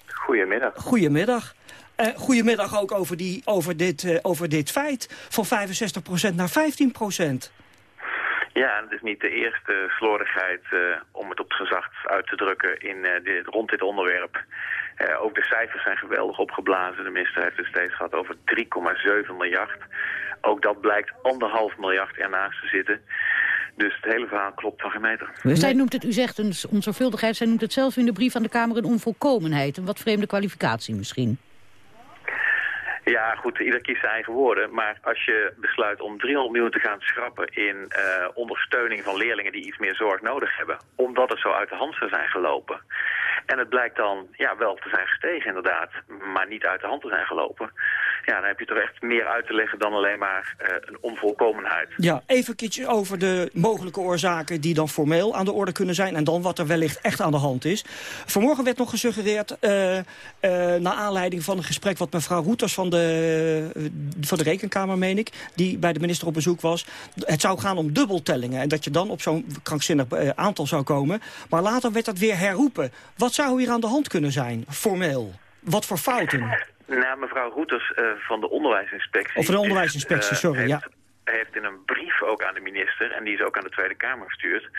S18: Goedemiddag.
S15: Goedemiddag. Uh, goedemiddag ook over, die, over, dit, uh, over dit feit. Van 65% naar 15%.
S18: Ja, het is niet de eerste slordigheid, uh, om het op het gezacht uit te drukken, in, dit, rond dit onderwerp. ook de cijfers zijn geweldig opgeblazen. De minister heeft het steeds gehad over 3,7 miljard. Ook dat blijkt anderhalf miljard ernaast te zitten. Dus het hele verhaal klopt van geen meter.
S17: Zij noemt het, u zegt een onzorgvuldigheid, zij noemt het zelf in de brief aan de Kamer een onvolkomenheid. Een wat vreemde kwalificatie misschien.
S18: Ja, goed, ieder kiest zijn eigen woorden. Maar als je besluit om 300 miljoen te gaan schrappen in uh, ondersteuning van leerlingen die iets meer zorg nodig hebben, omdat het zo uit de hand zou zijn gelopen, En het blijkt dan ja, wel te zijn gestegen inderdaad, maar niet uit de hand te zijn gelopen. Ja, dan heb je toch echt meer uit te leggen dan alleen maar uh, een onvolkomenheid.
S15: Ja, even een over de mogelijke oorzaken die dan formeel aan de orde kunnen zijn... en dan wat er wellicht echt aan de hand is. Vanmorgen werd nog gesuggereerd, uh, naar aanleiding van een gesprek... wat mevrouw Roeters van de, van de Rekenkamer, meen ik... die bij de minister op bezoek was. Het zou gaan om dubbeltellingen en dat je dan op zo'n krankzinnig aantal zou komen. Maar later werd dat weer herroepen. Wat zou hier aan de hand kunnen zijn, formeel? Wat voor fouten?
S18: Nou, mevrouw Roeters uh, van de onderwijsinspectie...
S15: Of van de onderwijsinspectie, uh, sorry,
S18: heeft,
S15: ja.
S18: Heeft in een brief ook aan de minister, en die is ook aan de Tweede Kamer gestuurd...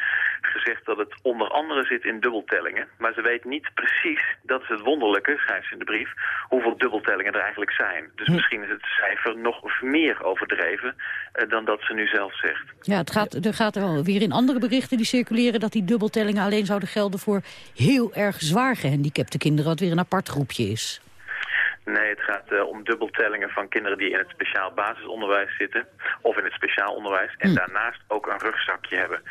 S18: gezegd dat het onder andere zit in dubbeltellingen. Maar ze weet niet precies, dat is het wonderlijke, schrijft ze in de brief... hoeveel dubbeltellingen er eigenlijk zijn. Dus hm. misschien is het cijfer nog meer overdreven uh, dan dat ze nu zelf zegt.
S17: Ja, het gaat, er gaat wel weer in andere berichten die circuleren... dat die dubbeltellingen alleen zouden gelden voor heel erg zwaar gehandicapte kinderen... wat weer een apart groepje is.
S18: Nee, het gaat uh, om dubbeltellingen van kinderen die in het speciaal basisonderwijs zitten. Of in het speciaal onderwijs. En hm. daarnaast ook een rugzakje hebben.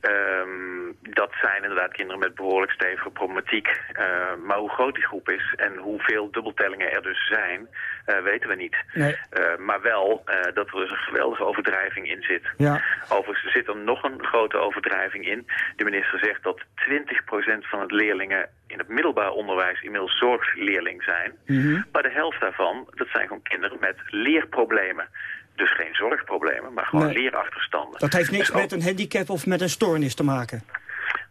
S18: Um, dat zijn inderdaad kinderen met behoorlijk stevige problematiek. Uh, maar hoe groot die groep is en hoeveel dubbeltellingen er dus zijn, uh, weten we niet.
S15: Nee.
S18: Uh, maar wel dat er dus een geweldige overdrijving in zit.
S15: Ja.
S18: Overigens er zit er nog een grote overdrijving in. De minister zegt dat 20% van het leerlingen in het middelbaar onderwijs inmiddels zorgleerling zijn.
S15: Mm -hmm.
S18: Maar de helft daarvan, dat zijn gewoon kinderen met leerproblemen. Dus geen zorgproblemen, maar gewoon
S15: Nee.
S18: leerachterstanden.
S15: Dat heeft niks
S18: Dus ook-
S15: met een handicap of met een stoornis te maken.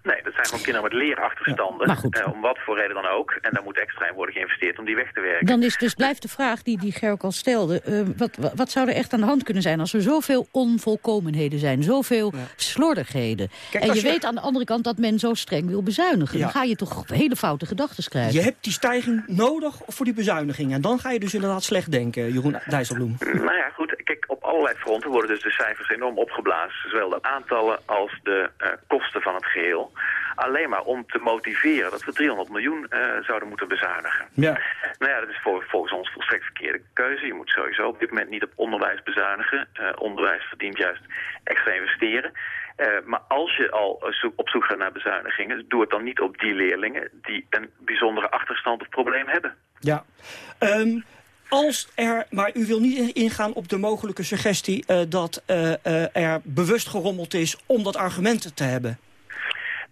S18: Nee, dat zijn gewoon kinderen met leerachterstanden.
S17: maar
S18: eh, om wat voor reden dan ook. En daar moet extra in worden geïnvesteerd om die weg te werken.
S17: Dan is dus blijft de vraag die, die Gerk al stelde. eh, wat, wat, wat zou er echt aan de hand kunnen zijn als er zoveel onvolkomenheden zijn? Zoveel slordigheden.
S15: Kijk,
S17: en je,
S15: je-
S17: weet aan de andere kant dat men zo streng wil bezuinigen.
S15: Ja.
S17: Dan ga je toch hele foute gedachten schrijven.
S15: Je hebt die stijging nodig voor die bezuiniging. En dan ga je dus inderdaad slecht denken, Jeroen Dijsselbloem.
S18: Nou ja, goed. Kijk, op allerlei fronten worden dus de cijfers enorm opgeblazen. Zowel de aantallen als de eh, kosten van het geheel. Alleen maar om te motiveren dat we 300 miljoen eh, zouden moeten bezuinigen.
S15: Ja.
S18: Nou ja, dat is vol- volgens ons volstrekt verkeerde keuze. Je moet sowieso op dit moment niet op onderwijs bezuinigen. Eh, onderwijs verdient juist extra investeren. Eh, maar als je al zoek- op zoek gaat naar bezuinigingen... doe het dan niet op die leerlingen die een bijzondere achterstand of probleem hebben.
S15: Ja. Ehm, als er, maar u wil niet ingaan op de mogelijke suggestie... dat er bewust gerommeld is om dat argument te hebben.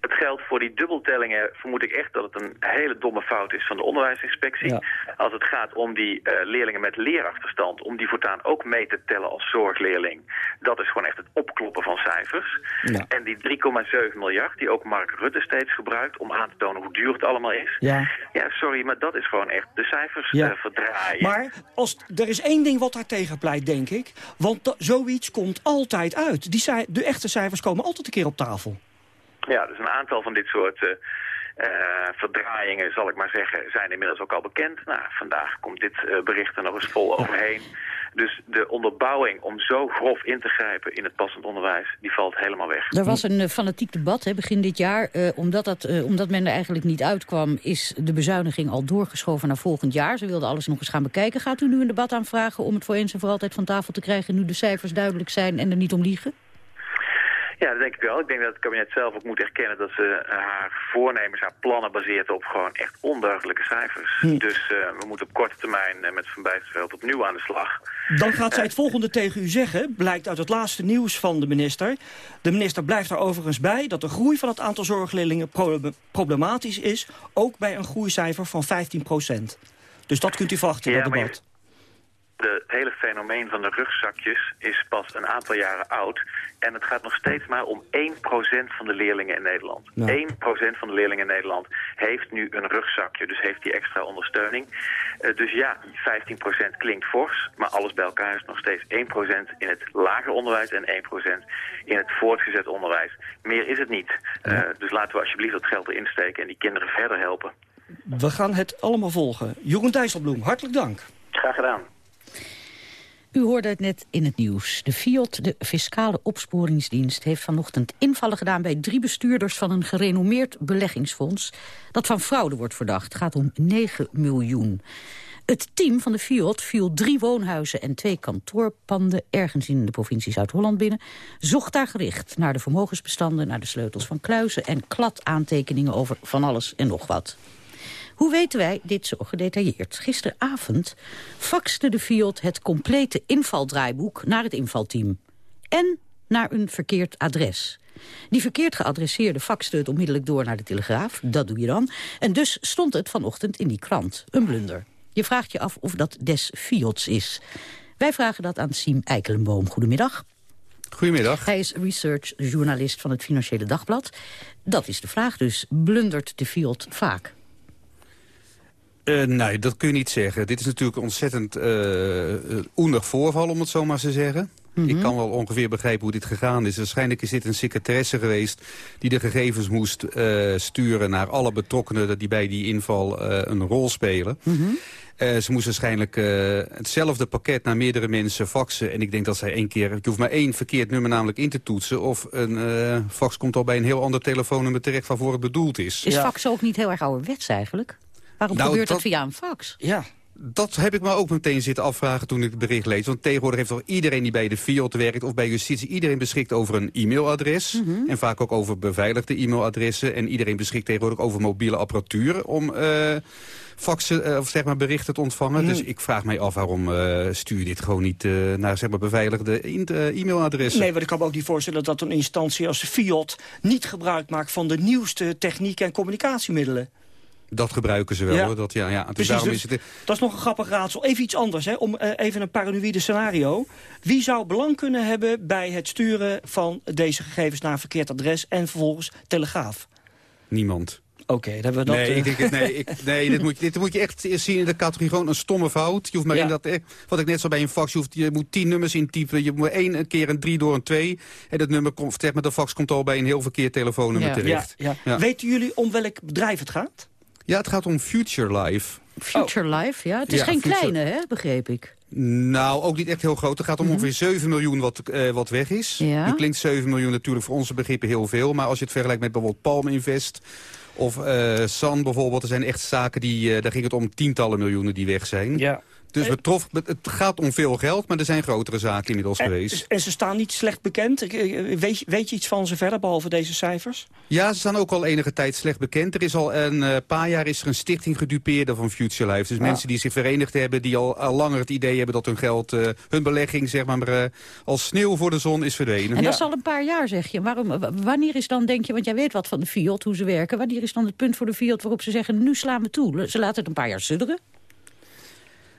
S18: Het geldt voor die dubbeltellingen vermoed ik echt dat het een hele domme fout is van de onderwijsinspectie.
S15: Ja.
S18: Als het gaat om die eh, leerlingen met leerachterstand, om die voortaan ook mee te tellen als zorgleerling. Dat is gewoon echt het opkloppen van cijfers.
S15: Ja.
S18: En die 3,7 miljard die ook Mark Rutte steeds gebruikt om aan te tonen hoe duur het allemaal is.
S15: Ja.
S18: Ja, sorry, maar dat is gewoon echt de cijfers eh, verdraaien.
S15: Maar als, er is één ding wat daar tegen pleit, denk ik. Want zoiets komt altijd uit. Die de echte cijfers komen altijd een keer op tafel.
S18: Ja, dus een aantal van dit soort eh, eh, verdraaiingen, zal ik maar zeggen, zijn inmiddels ook al bekend. Nou, vandaag komt dit eh, bericht er nog eens vol overheen. Dus de onderbouwing om zo grof in te grijpen in het passend onderwijs, die valt helemaal weg.
S17: Er was een fanatiek debat hè, begin dit jaar. Omdat, dat, omdat men er eigenlijk niet uitkwam, is de bezuiniging al doorgeschoven naar volgend jaar. Ze wilden alles nog eens gaan bekijken. Gaat u nu een debat aanvragen om het voor eens en voor altijd van tafel te krijgen... nu de cijfers duidelijk zijn en er niet om liegen?
S18: Ja, dat denk ik wel. Ik denk dat het kabinet zelf ook moet erkennen dat ze eh, haar voornemens, haar plannen baseert op gewoon echt onduidelijke cijfers.
S15: Hm.
S18: Dus eh, we moeten op korte termijn eh, met Van Bijsterveld opnieuw aan de slag.
S15: Dan gaat zij het volgende tegen u zeggen, blijkt uit het laatste nieuws van de minister. De minister blijft er overigens bij dat de groei van het aantal zorgleerlingen proble- problematisch is, ook bij een groeicijfer van 15% Dus dat kunt u verwachten in
S18: Ja,
S15: dat
S18: maar
S15: debat.
S18: Het hele fenomeen van de rugzakjes is pas een aantal jaren oud. En het gaat nog steeds maar om 1% van de leerlingen in Nederland.
S15: Ja.
S18: 1% van de leerlingen in Nederland heeft nu een rugzakje. Dus heeft die extra ondersteuning. Eh, dus ja, 15% klinkt fors. Maar alles bij elkaar is nog steeds 1% in het lager onderwijs en 1% in het voortgezet onderwijs. Meer is het niet. Eh, dus laten we alsjeblieft dat geld erin steken en die kinderen verder helpen.
S15: We gaan het allemaal volgen. Jeroen Dijsselbloem, hartelijk dank.
S18: Graag gedaan.
S17: U hoorde het net in het nieuws. De FIOD, de Fiscale Opsporingsdienst, heeft vanochtend invallen gedaan... bij drie bestuurders van een gerenommeerd beleggingsfonds... dat van fraude wordt verdacht. Het gaat om 9 miljoen. Het team van de Fiat viel drie woonhuizen en twee kantoorpanden... ergens in de provincie Zuid-Holland binnen. Zocht daar gericht naar de vermogensbestanden... naar de sleutels van kluizen en kladaantekeningen over van alles en nog wat. Hoe weten wij dit zo gedetailleerd? Gisteravond faxte de Fiat het complete invaldraaiboek naar het invalteam. En naar een verkeerd adres. Die verkeerd geadresseerde faxte het onmiddellijk door naar de Telegraaf. Dat doe je dan. En dus stond het vanochtend in die krant. Een blunder. Je vraagt je af of dat des Fiots is. Wij vragen dat aan Siem Eikelenboom. Goedemiddag.
S19: Goedemiddag.
S17: Hij is researchjournalist van het Financiële Dagblad. Dat is de vraag dus. Blundert de Fiat vaak?
S19: Uh, nee, dat kun je niet zeggen. Dit is natuurlijk een ontzettend uh, oenig voorval, om het zo maar te zeggen. Ik
S17: Mhm.
S19: kan wel ongeveer begrijpen hoe dit gegaan is. Waarschijnlijk is dit een secretaresse geweest die de gegevens moest uh, sturen naar alle betrokkenen die bij die inval uh, een rol spelen.
S17: Mhm.
S19: Uh, ze moest waarschijnlijk uh, hetzelfde pakket naar meerdere mensen faxen. En ik denk dat zij één keer... Je hoeft maar één verkeerd nummer namelijk in te toetsen. Of een uh, fax komt al bij een heel ander telefoonnummer terecht waarvoor het bedoeld is.
S17: Is ja. fax ook niet heel erg ouderwets eigenlijk? Waarom
S19: nou,
S17: gebeurt dat,
S19: dat
S17: via een fax?
S19: Ja, dat heb ik me ook meteen zitten afvragen toen ik het bericht lees. Want tegenwoordig heeft toch iedereen die bij de Fiat werkt of bij justitie... iedereen beschikt over een e-mailadres.
S17: Mhm.
S19: Mm -hmm. En vaak ook over beveiligde e-mailadressen. En iedereen beschikt tegenwoordig over mobiele apparatuur... om uh, faxen uh, of zeg maar berichten te ontvangen.
S15: Mhm.
S19: Mm. Dus ik vraag mij af waarom uh, stuur je dit gewoon niet uh, naar zeg maar, beveiligde e-mailadressen.
S15: Nee, maar ik kan me ook niet voorstellen dat een instantie als de Fiat... niet gebruik maakt van de nieuwste technieken en communicatiemiddelen.
S19: Dat gebruiken ze wel,
S15: Ja.
S19: hoor. Dat, ja, ja. Dus
S15: Precies,
S19: daarom
S15: dus
S19: is het...
S15: Dat is nog een grappig raadsel. Even iets anders, hè, om uh, even een paranoïde scenario. Wie zou belang kunnen hebben bij het sturen van deze gegevens naar een verkeerd adres... en vervolgens telegraaf?
S19: Niemand.
S15: Oké, okay, dan hebben we dat...
S19: Nee,
S15: uh...
S19: ik denk, het- nee, ik, [laughs] nee dit, moet, je- dit moet je echt zien in de categorie gewoon een stomme fout. Je hoeft maar
S15: Ja.
S19: in dat, eh, wat ik net zo bij een fax, je, hoeft, je moet tien nummers intypen. Je moet één keer een drie door een twee. En dat nummer komt, zeg maar, de fax komt al bij een heel verkeerd telefoonnummer
S15: ja.
S19: terecht.
S15: Ja. Weten jullie om welk bedrijf het gaat?
S19: Ja, het gaat om Future Life.
S17: Future Life, ja. Het is
S19: Ja,
S17: geen
S19: Future-
S17: kleine, hè, begreep ik.
S19: Nou, ook niet echt heel groot. Het gaat om ongeveer 7 miljoen wat, eh, wat weg is.
S17: Mhm. Ja.
S19: Nu klinkt 7 miljoen natuurlijk voor onze begrippen heel veel. Maar als je het vergelijkt met bijvoorbeeld Palm Invest of eh San bijvoorbeeld. Er zijn echt zaken, die, eh, daar ging het om tientallen miljoenen die weg zijn.
S15: Ja.
S19: Dus betrof, het gaat om veel geld, maar er zijn grotere zaken inmiddels
S15: En,
S19: geweest.
S15: en ze staan niet slecht bekend. Weet, je- weet je iets van ze verder, behalve deze cijfers?
S19: Ja, ze staan ook al enige tijd slecht bekend. Er is al een eh, paar jaar is er een stichting gedupeerde van Future Life. Dus mensen die zich verenigd hebben, die al, al langer het idee hebben dat hun geld, eh, hun belegging, zeg maar, eh, als sneeuw voor de zon is verdwenen.
S17: En dat is al een paar jaar, zeg je. Waarom, wanneer is dan, denk je, want jij weet wat van de Fiat, hoe ze werken... wanneer is dan het punt voor de Fiat waarop ze zeggen... nu slaan we toe? Ze laten het een paar jaar sudderen.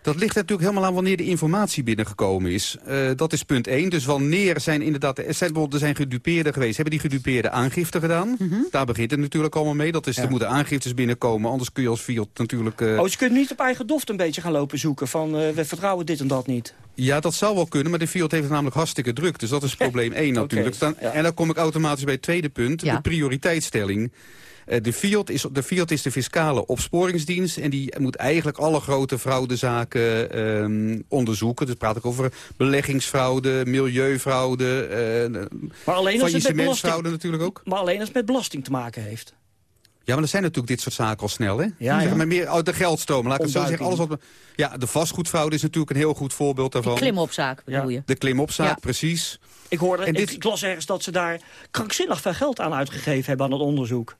S19: Dat ligt natuurlijk helemaal aan wanneer de informatie binnengekomen is. Eh, dat is punt 1. Dus wanneer zijn inderdaad... Er zijn, bijvoorbeeld, er zijn gedupeerden geweest. Hebben die gedupeerden aangifte gedaan? Daar begint het natuurlijk allemaal mee. Dat is,
S15: Ja.
S19: Er moeten aangiftes binnenkomen. Anders kun je als Fiat natuurlijk... eh,
S15: Oh, ze kunnen niet op eigen doft een beetje gaan lopen zoeken... van eh, we vertrouwen dit en dat niet.
S19: Ja, dat zou wel kunnen, maar de Fiat heeft het namelijk hartstikke druk. Dus dat is [laughs] probleem 1 natuurlijk. Dan- En dan kom ik automatisch bij het tweede punt,
S17: Ja.
S19: de prioriteitsstelling. Eh, De Fiat, is, de Fiat is de fiscale opsporingsdienst... en die moet eigenlijk alle grote fraudezaken ehm, onderzoeken. Dus praat ik over beleggingsfraude, milieufraude... eh
S15: Maar alleen als het met
S19: natuurlijk ook.
S15: maar alleen als het met belasting te maken heeft.
S19: Ja, maar er zijn natuurlijk dit soort zaken al snel, hè?
S15: Ja,
S19: Zeg
S15: ja.
S19: maar meer uit de geldstroom. Laat ik het zo zeggen. Alles wat, ja, de vastgoedfraude is natuurlijk een heel goed voorbeeld daarvan.
S17: Klimopzaak, bedoel je?
S19: De klimopzaak,
S17: Ja.
S19: precies.
S15: Ik hoorde,
S19: En dit-
S15: ik las ergens dat ze daar krankzinnig veel geld aan uitgegeven hebben aan het onderzoek.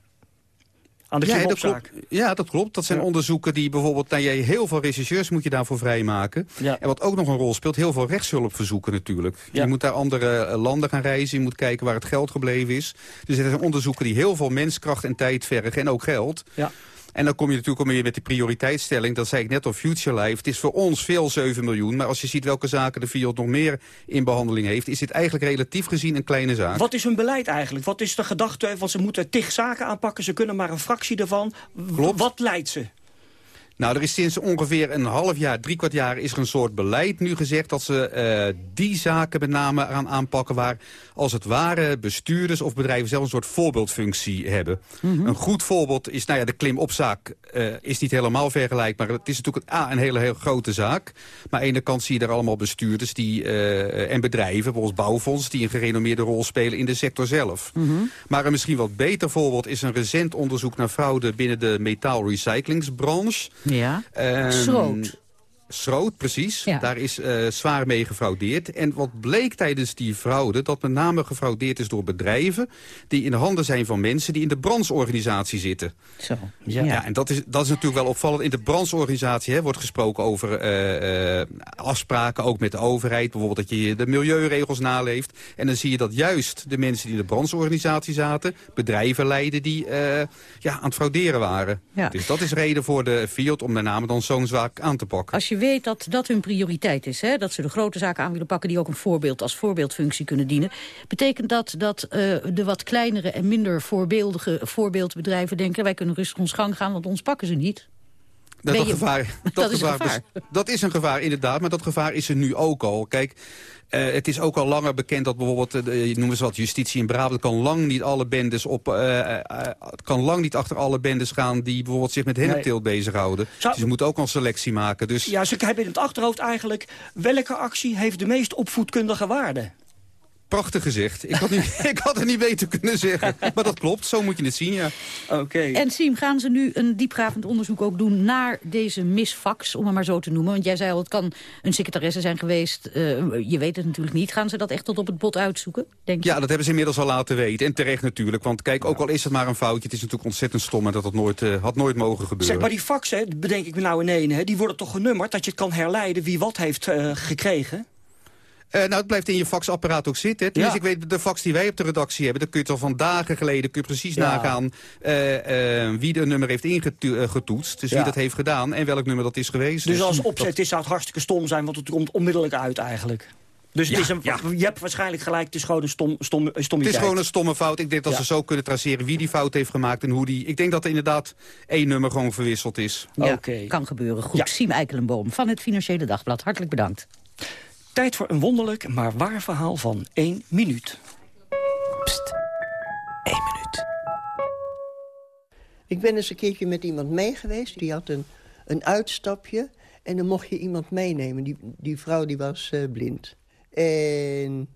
S15: Aan de
S19: ja, dat klopt. ja, dat klopt. Dat zijn
S15: Ja.
S19: onderzoeken die bijvoorbeeld... Nou, jij heel veel rechercheurs moet je daarvoor vrijmaken.
S15: Ja.
S19: En wat ook nog een rol speelt, heel veel rechtshulpverzoeken natuurlijk.
S15: Ja.
S19: Je moet naar andere eh, landen gaan reizen. Je moet kijken waar het geld gebleven is. Dus er zijn onderzoeken die heel veel menskracht en tijd vergen. En ook geld.
S15: Ja.
S19: En dan kom je natuurlijk om weer met die prioriteitsstelling. Dat zei ik net al, Future Life. Het is voor ons veel 7 miljoen. Maar als je ziet welke zaken de Fiat nog meer in behandeling heeft... is dit eigenlijk relatief gezien een kleine zaak.
S15: Wat is hun beleid eigenlijk? Wat is de gedachte? Want ze moeten tig zaken aanpakken. Ze kunnen maar een fractie ervan.
S19: Klopt.
S15: Wat leidt ze?
S19: Nou, er is sinds ongeveer een half jaar, drie kwart jaar... is er een soort beleid nu gezegd dat ze eh, die zaken met name aan aanpakken... waar als het ware bestuurders of bedrijven zelf een soort voorbeeldfunctie hebben. Een goed voorbeeld is, nou ja, de klimopzaak eh is niet helemaal vergelijkbaar. Het is natuurlijk A, een hele, hele grote zaak. Maar aan de ene kant zie je er allemaal bestuurders die, eh, en bedrijven, bijvoorbeeld bouwfonds... die een gerenommeerde rol spelen in de sector zelf. Maar een misschien wat beter voorbeeld is een recent onderzoek naar fraude... binnen de metaalrecyclingsbranche.
S17: Ja.
S19: Ehm,
S17: Schroot.
S19: Schroot, precies. Daar is uh, zwaar mee gefraudeerd. En wat bleek tijdens die fraude... dat met name gefraudeerd is door bedrijven... die in de handen zijn van mensen die in de brancheorganisatie zitten.
S17: Zo,
S19: ja. ja. en dat is, dat is natuurlijk wel opvallend. In de brancheorganisatie hè, wordt gesproken over uh, uh, afspraken... ook met de overheid. Bijvoorbeeld dat je de milieuregels naleeft. En dan zie je dat juist de mensen die in de brancheorganisatie zaten... bedrijven leiden die ja, aan het frauderen waren. Ja. Dus dat is reden voor de Fiat om met name dan zo'n zaak aan te pakken.
S17: Als je weet dat dat hun prioriteit is, hè, dat ze de grote zaken aan willen pakken... die ook een voorbeeld als voorbeeldfunctie kunnen dienen... betekent dat dat uh, de wat kleinere en minder voorbeeldige voorbeeldbedrijven denken... wij kunnen rustig ons gang gaan, want ons pakken ze niet?
S19: Dat, gevaar, [laughs] dat, is gevaar. dat is een gevaar, inderdaad. Maar dat gevaar is er nu ook al. Kijk, uh, het is ook al langer bekend dat bijvoorbeeld, uh, je noemt eens wat, justitie in Brabant kan lang niet alle bendes op, uh, kan lang niet achter alle bendes gaan die bijvoorbeeld zich met hennepteelt nee. bezighouden. Zou... Dus ze moeten ook al selectie maken. Dus...
S15: Ja, ze hebben in het achterhoofd eigenlijk, welke actie heeft de meest opvoedkundige waarde?
S19: Prachtig gezegd. Ik had, niet, [laughs] ik had het niet beter kunnen zeggen. Maar dat klopt, zo moet je het zien, ja.
S17: Oké. En Siem, gaan ze nu een diepgravend onderzoek ook doen naar deze misfax, om het maar zo te noemen? Want jij zei al, het kan een secretaresse zijn geweest. Uh, je weet het natuurlijk niet. Gaan ze dat echt tot op het bot uitzoeken, denk
S19: je? Ja, dat hebben ze inmiddels al laten weten. En terecht natuurlijk. Want kijk, ook al is het maar een foutje, het is natuurlijk ontzettend stom... en dat het nooit, uh, had nooit mogen gebeuren.
S15: Zeg, maar die faxen, bedenk ik me nou in één, hè, die worden toch genummerd... dat je het kan herleiden wie wat heeft uh, gekregen?
S19: Uh, nou, het blijft in je faxapparaat ook zitten. Dus ik weet, de fax die wij op de redactie hebben... dan kun je al van dagen geleden kun je precies ja. nagaan... Uh, uh, wie de nummer heeft ingetoetst. Dus ja. wie dat heeft gedaan en welk nummer dat is geweest.
S15: Dus, dus als opzet dat... is, zou het hartstikke stom zijn... want het komt onmiddellijk uit eigenlijk. Dus het is een, je hebt waarschijnlijk gelijk, het is gewoon een stom, stom,
S19: Het is gewoon een stomme fout. Ik denk dat ze zo kunnen traceren wie die fout heeft gemaakt en hoe die... Ik denk dat er inderdaad één nummer gewoon verwisseld is.
S17: Ja, okay. kan gebeuren. Goed, ja. Siem Eikelenboom van het Financiële Dagblad. Hartelijk bedankt.
S15: Tijd voor een wonderlijk, maar waar verhaal van één minuut. Pst, één minuut.
S20: Ik ben eens een keertje met iemand mee geweest. Die had een, een uitstapje en dan mocht je iemand meenemen. Die, die vrouw die was uh, blind. En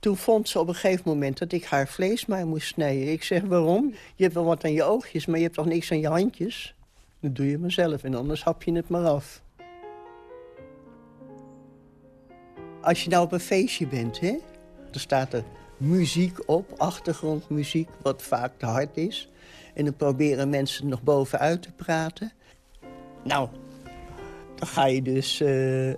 S20: toen vond ze op een gegeven moment dat ik haar vlees maar moest snijden. Ik zeg, waarom? Je hebt wel wat aan je oogjes, maar je hebt toch niks aan je handjes? Dat doe je maar zelf en anders hap je het maar af. Als je nou op een feestje bent, hè, dan staat er muziek op, achtergrondmuziek, wat vaak te hard is. En dan proberen mensen nog bovenuit te praten. Nou, dan ga je dus uh,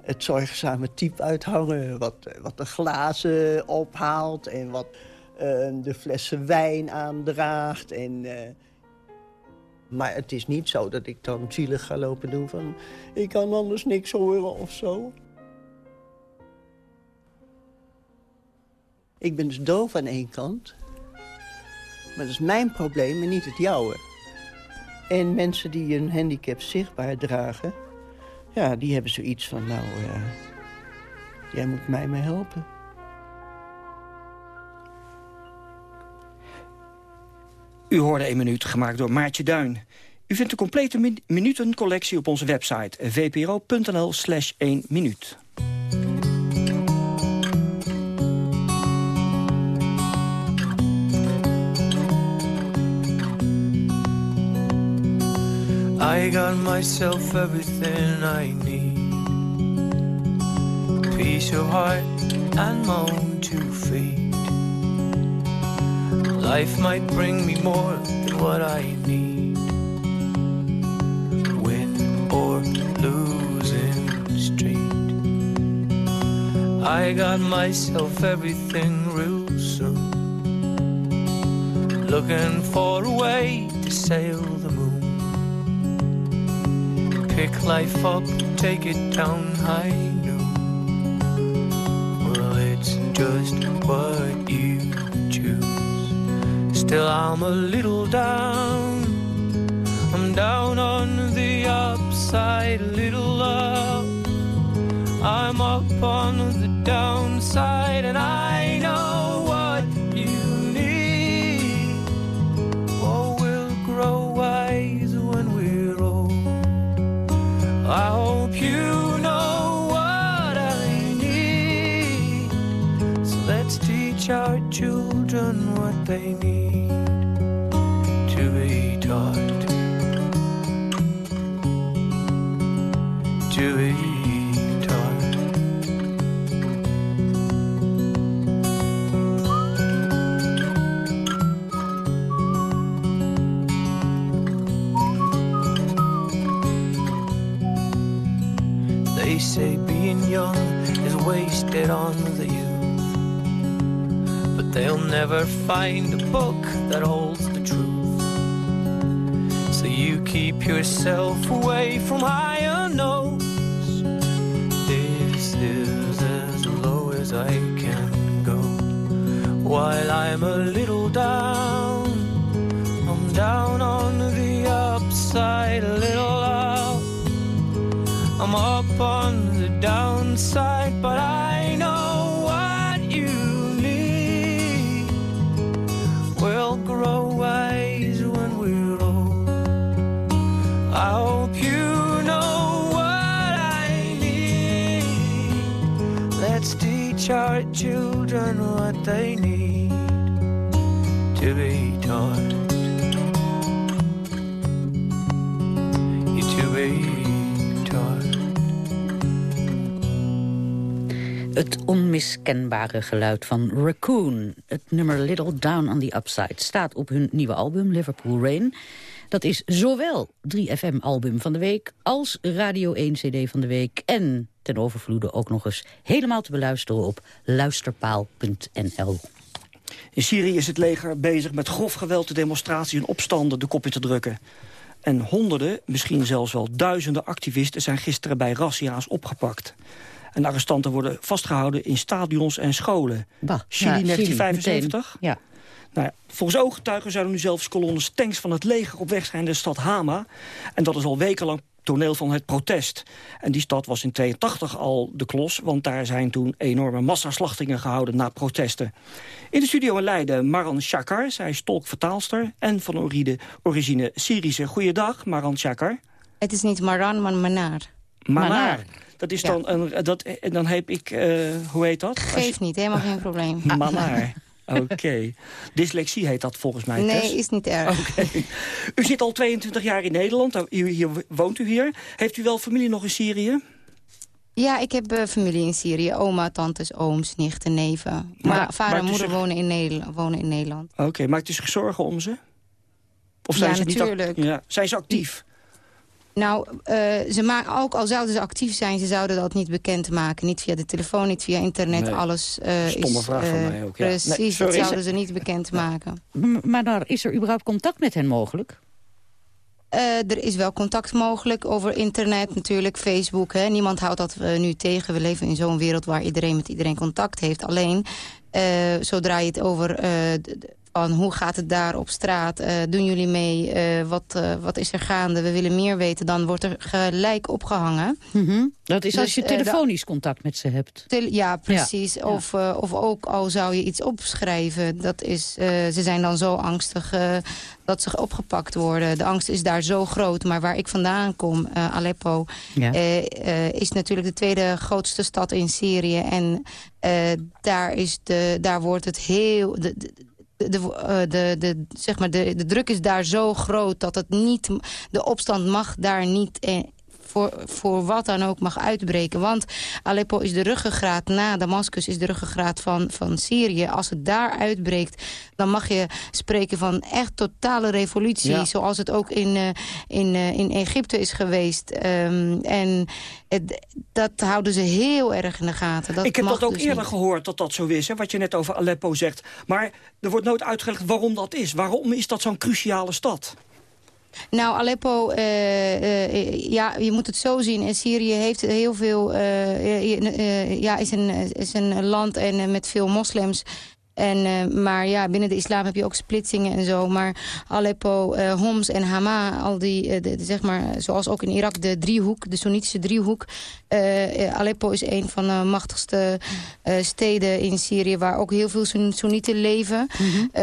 S20: het zorgzame type uithangen... wat, wat de glazen ophaalt en wat uh, de flessen wijn aandraagt. En, uh, maar het is niet zo dat ik dan zielig ga lopen doen van... ik kan anders niks horen of zo. Ik ben dus doof aan één kant. Maar dat is mijn probleem en niet het jouwe. En mensen die een handicap zichtbaar dragen... ja, die hebben zoiets van, nou, uh, jij moet mij maar helpen.
S15: U hoorde een minuut, gemaakt door Maartje Duin. U vindt de complete min minutencollectie op onze website vpro.nl slash 1 minuut. I got myself everything I need. Peace of heart and my own two feet. Life might bring me more than what I need. Win or losing street. I got myself everything real soon. Looking for a way to sail pick life up, take it down high noon. Well, it's just what you choose. Still, I'm a little down. I'm down on the upside, little up. I'm up on the downside, and I teach our children what they need to be taught. To be taught.
S21: They say being young is wasted on they'll never find a book that holds the truth. So you keep yourself away from higher notes. This is as low as I can go. While I'm a little down, I'm down on the upside, a little up. I'm up on the downside, but I children what they need to be taught.
S17: Het onmiskenbare geluid van Raccoon. Het nummer Little Down on the Upside staat op hun nieuwe album Liverpool Rain. Dat is zowel 3FM-album van de week als Radio 1 CD van de week... en ten overvloede ook nog eens helemaal te beluisteren op luisterpaal.nl.
S15: In Syrië is het leger bezig met grof geweld de demonstraties en opstanden de kop in te drukken. En honderden, misschien zelfs wel duizenden activisten zijn gisteren bij razzia's opgepakt. En arrestanten worden vastgehouden in stadions en scholen.
S17: Bah,
S15: Chili
S17: ja,
S15: 1975?
S17: meteen. Ja.
S15: Nou ja, volgens ooggetuigen zouden nu zelfs kolonnes tanks van het leger op weg zijn in de stad Hama. En dat is al wekenlang toneel van het protest. En die stad was in 82 al de klos, want daar zijn toen enorme massaslachtingen gehouden na protesten. In de studio in Leiden Maran Shakar, zij is tolkvertaalster en van origine, origine Syrische. Goeiedag, Maran Shakar.
S22: Het is niet Maran, maar Manar.
S15: Manar. Dat is dan een, dat, en dan heb ik, eh, hoe heet dat?
S22: Geeft niet, helemaal geen probleem. [laughs]
S15: Manar. Oké. Dyslexie heet dat volgens mij,
S22: Nee,
S15: Tess?
S22: is niet erg.
S15: Oké. U zit al 22 jaar in Nederland. U, hier, woont u hier. Heeft u wel familie nog in Syrië?
S22: Ja, ik heb eh, familie in Syrië. Oma, tantes, ooms, nichten, neven. Maar,
S15: Maar-
S22: vader en moeder
S15: er-
S22: wonen in, Nederland, wonen in Nederland.
S15: Oké, maakt u zich zorgen om ze? Of zijn
S22: Ja,
S15: ze niet
S22: natuurlijk.
S15: act- ja. Zijn ze actief?
S22: Nou, eh, ze ook al zouden ze actief zijn, ze zouden dat niet bekend maken. Niet via de telefoon, niet via internet,
S17: Nee.
S22: alles eh,
S17: Stomme
S22: is...
S17: vraag van
S22: eh,
S17: mij ook, ja. Nee,
S22: Precies,
S17: sorry.
S22: dat zouden ze niet bekend maken.
S17: M- Maar daar is er überhaupt contact met hen mogelijk?
S22: Eh, er is wel contact mogelijk over internet natuurlijk, Facebook. Hè. Niemand houdt dat nu tegen. We leven in zo'n wereld waar iedereen met iedereen contact heeft. Alleen, eh, zodra je het over... van hoe gaat het daar op straat? Eh, doen jullie mee? Eh, wat, eh, wat is er gaande? We willen meer weten. Dan wordt er gelijk opgehangen.
S17: Dat is
S22: Dus,
S17: als je telefonisch contact met ze hebt.
S22: Ja, precies.
S17: Ja.
S22: Of, of ook al zou je iets opschrijven. Dat is, eh, ze zijn dan zo angstig eh, dat ze opgepakt worden. De angst is daar zo groot. Maar waar ik vandaan kom, eh, Aleppo...
S17: Ja.
S22: eh, eh, is natuurlijk de tweede grootste stad in Syrië. En eh, daar, is de, daar wordt het heel... De, de, de, de, eh, de, de, zeg maar de, de druk is daar zo groot dat het niet, de opstand mag daar niet eh, voor, voor wat dan ook mag uitbreken. Want Aleppo is de ruggengraat, na Damascus is de ruggengraat van, van Syrië. Als het daar uitbreekt, dan mag je spreken van echt totale revolutie.
S17: Ja.
S22: Zoals het ook in, eh, in, eh, in Egypte is geweest. Ehm, en het, dat houden ze heel erg in de gaten. Dat
S15: ik heb dat ook
S22: dus
S15: eerder
S22: niet.
S15: gehoord dat dat zo is, hè, wat je net over Aleppo zegt. Maar er wordt nooit uitgelegd waarom dat is. Waarom is dat zo'n cruciale stad?
S22: Nou, Aleppo, eh, eh, ja, je moet het zo zien. En Syrië heeft heel veel, eh, ja, is een, is een land en met veel moslims. En, eh, maar ja, binnen de islam heb je ook splitsingen en zo. Maar Aleppo, eh, Homs en Hama, al die, eh, de, de- zeg maar, zoals ook in Irak, de driehoek, de Soenitische driehoek. Eh, eh, Aleppo is een van de machtigste steden in Syrië, waar ook heel veel Soen- Soenieten leven. Eh,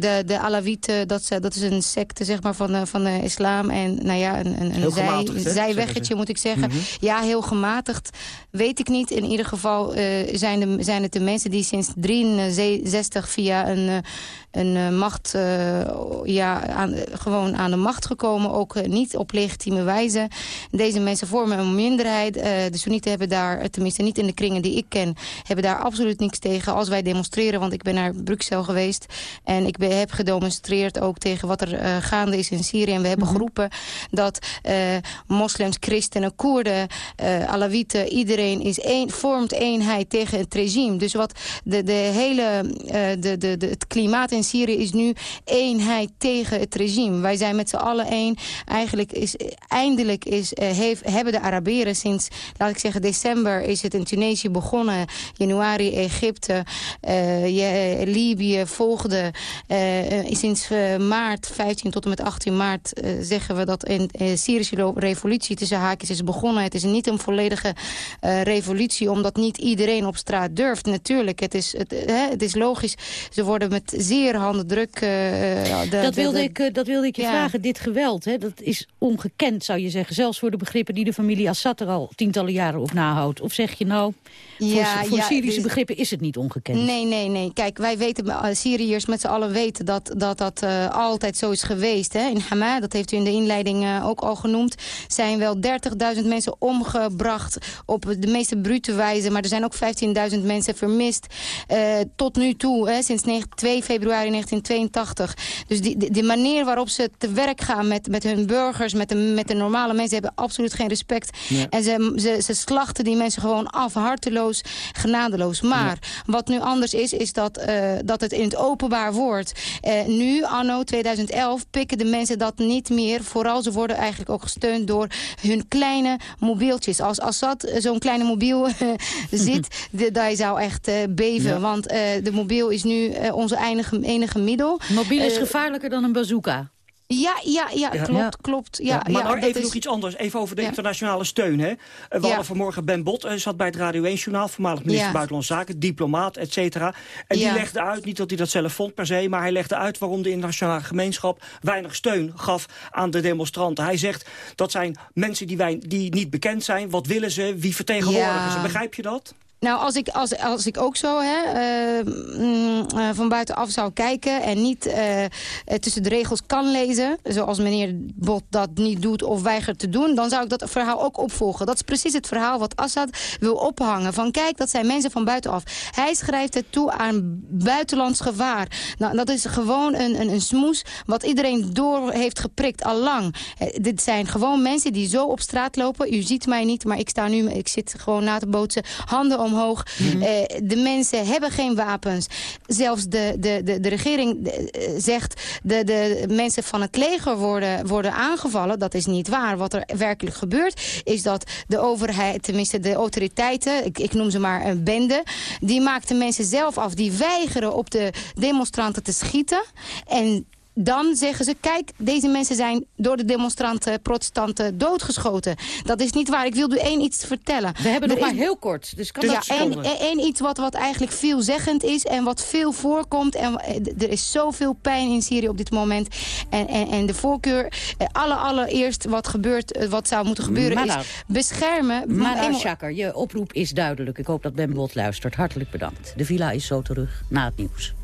S22: de, de Alawieten, dat, dat is een secte zeg maar, van, de, van de islam. En nou ja, een, een, een, zij, een zijweggetje moet ik zeggen.
S15: Mhm.
S22: Ja, heel gematigd. Weet ik niet. In ieder geval zijn, de, zijn het de mensen die sinds 63 via een, een macht, ja, aan, gewoon aan de macht gekomen. Ook niet op legitieme wijze. Deze mensen vormen een minderheid. de Soenieten hebben daar, tenminste niet in de kringen die ik ken... hebben daar absoluut niks tegen als wij demonstreren. Want ik ben naar Bruxelles geweest. En ik ben, heb gedemonstreerd ook tegen wat er gaande is in Syrië. En we hebben mhm. geroepen dat moslims, christenen, Koerden, Alawieten... iedereen is één, vormt eenheid tegen het regime. Dus wat de, de hele, de, de, de, het klimaat in Syrië is nu eenheid tegen het regime. Wij zijn met z'n allen één. Eigenlijk is, eindelijk is, heeft, hebben de Arabieren sinds, laat ik zeggen, december is het in Tunesië begonnen. Januari, Egypte, uh, Libië volgde. Sinds maart, 15 tot en met 18 maart, zeggen we dat in Syrische revolutie tussen haakjes is begonnen. Het is niet een volledige revolutie, omdat niet iedereen op straat durft. Natuurlijk, het is, het, hè, het is logisch. Ze worden met zeer handen druk...
S17: De, dat, wilde ik, dat wilde ik je vragen. Dit geweld, hè, dat is ongekend, zou je zeggen. Zelfs voor de begrippen die de familie Assad er al tientallen jaren op nahoudt. Of zeg je nou, ja, voor, voor Syrische dus- begrippen is het niet ongekend?
S22: Nee, nee, nee. Kijk, wij weten, uh, Syriërs met z'n allen weten dat dat, dat uh, altijd zo is geweest. Hè? In Hama, dat heeft u in de inleiding uh, ook al genoemd, zijn wel 30.000 mensen omgebracht op de meeste brute wijze. Maar er zijn ook 15.000 mensen vermist tot nu toe, hè, sinds 2 februari 1982. Dus die, die, manier waarop ze te werk gaan met, met hun burgers, met de, met de normale mensen, hebben absoluut geen respect. En ze, ze, ze slachten die mensen gewoon af, harteloos, genadeloos. Maar wat nu anders is, is dat, uh, dat het in het openbaar wordt. Uh, nu, anno 2011, pikken de mensen dat niet meer. Vooral ze worden eigenlijk ook gesteund door hun kleine mobieltjes. Als Assad zo'n kleine mobiel [laughs] zit, [laughs] dat zou echt beven. Ja. Want de mobiel is nu onze enige, enige middel.
S17: Mobiel is gevaarlijker dan een bazooka.
S22: Ja, ja, ja, klopt, klopt. Ja,
S15: maar even nog iets anders, even over de internationale steun. Hè. We hadden vanmorgen Ben Bot, hij zat bij het Radio 1-journaal... voormalig minister Buitenlandse Zaken, diplomaat, et cetera. En die legde uit, niet dat hij dat zelf vond per se... maar hij legde uit waarom de internationale gemeenschap... weinig steun gaf aan de demonstranten. Hij zegt, dat zijn mensen die, wij, die niet bekend zijn. Wat willen ze? Wie vertegenwoordigen ze? Begrijp je dat?
S22: Nou, als ik, als, als ik ook zo hè, uh, uh, van buitenaf zou kijken... en niet uh, tussen de regels kan lezen... zoals meneer Bot dat niet doet of weigert te doen... dan zou ik dat verhaal ook opvolgen. Dat is precies het verhaal wat Assad wil ophangen. Van kijk, dat zijn mensen van buitenaf. Hij schrijft het toe aan buitenlands gevaar. Nou, dat is gewoon een, een, een smoes wat iedereen door heeft geprikt, al lang. dit zijn gewoon mensen die zo op straat lopen. U ziet mij niet, maar ik sta nu... ik zit gewoon na te bootsen, handen om omhoog. Mhm. Eh, de mensen hebben geen wapens. Zelfs de, de, de, de regering eh, zegt... De, de mensen van het leger worden, worden aangevallen. Dat is niet waar. Wat er werkelijk gebeurt is dat de overheid... tenminste de autoriteiten, ik, ik noem ze maar een bende... die maakten mensen zelf af. Die weigeren op de demonstranten te schieten. En dan zeggen ze, kijk, deze mensen zijn door de demonstranten, protestanten doodgeschoten. Dat is niet waar. Ik wil u één iets vertellen.
S17: We hebben nog maar heel kort, dus kan
S22: ja, één, één iets wat, wat eigenlijk veelzeggend is en wat veel voorkomt. En eh, er is zoveel pijn in Syrië op dit moment. En, en, en de voorkeur, eh, alle, allereerst wat gebeurt, eh, wat zou moeten gebeuren, is beschermen.
S17: Maar Schakker, je oproep is duidelijk. Ik hoop dat Ben Bot luistert. Hartelijk bedankt. De villa is zo terug na het nieuws.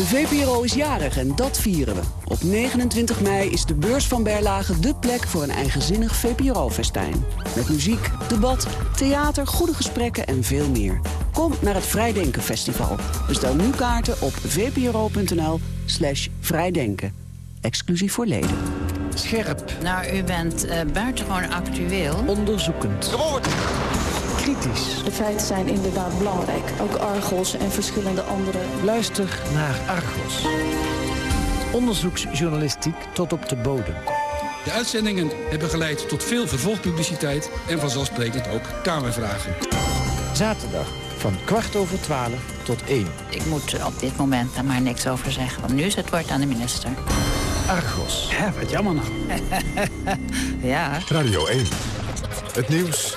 S23: De VPRO is jarig en dat vieren we. Op 29 mei is de beurs van Berlage de plek voor een eigenzinnig VPRO-festijn. Met muziek, debat, theater, goede gesprekken en veel meer. Kom naar het Vrijdenken Festival. Bestel nu kaarten op vpro.nl slash vrijdenken. Exclusief voor leden.
S24: Scherp. Nou, u bent uh, buitengewoon actueel.
S25: Onderzoekend. Gewoon kritisch.
S26: De feiten zijn inderdaad belangrijk. Ook Argos en verschillende andere.
S25: Luister naar Argos. Onderzoeksjournalistiek tot op de bodem.
S27: De uitzendingen hebben geleid tot veel vervolgpubliciteit... en vanzelfsprekend ook Kamervragen.
S25: Zaterdag van kwart over twaalf tot één.
S24: Ik moet op dit moment daar maar niks over zeggen... want nu is het woord aan de minister.
S25: Argos. Ja, wat jammer nou. [laughs]
S24: ja.
S1: Radio 1. Het nieuws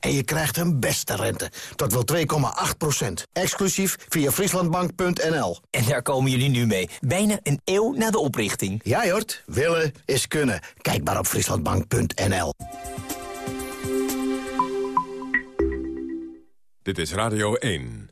S28: En je krijgt een beste rente. Dat wil 2,8 procent. Exclusief via frieslandbank.nl.
S29: En daar komen jullie nu mee. Bijna een eeuw na de oprichting.
S28: Ja, Jort. Willen is kunnen. Kijk maar op frieslandbank.nl.
S1: Dit is Radio 1.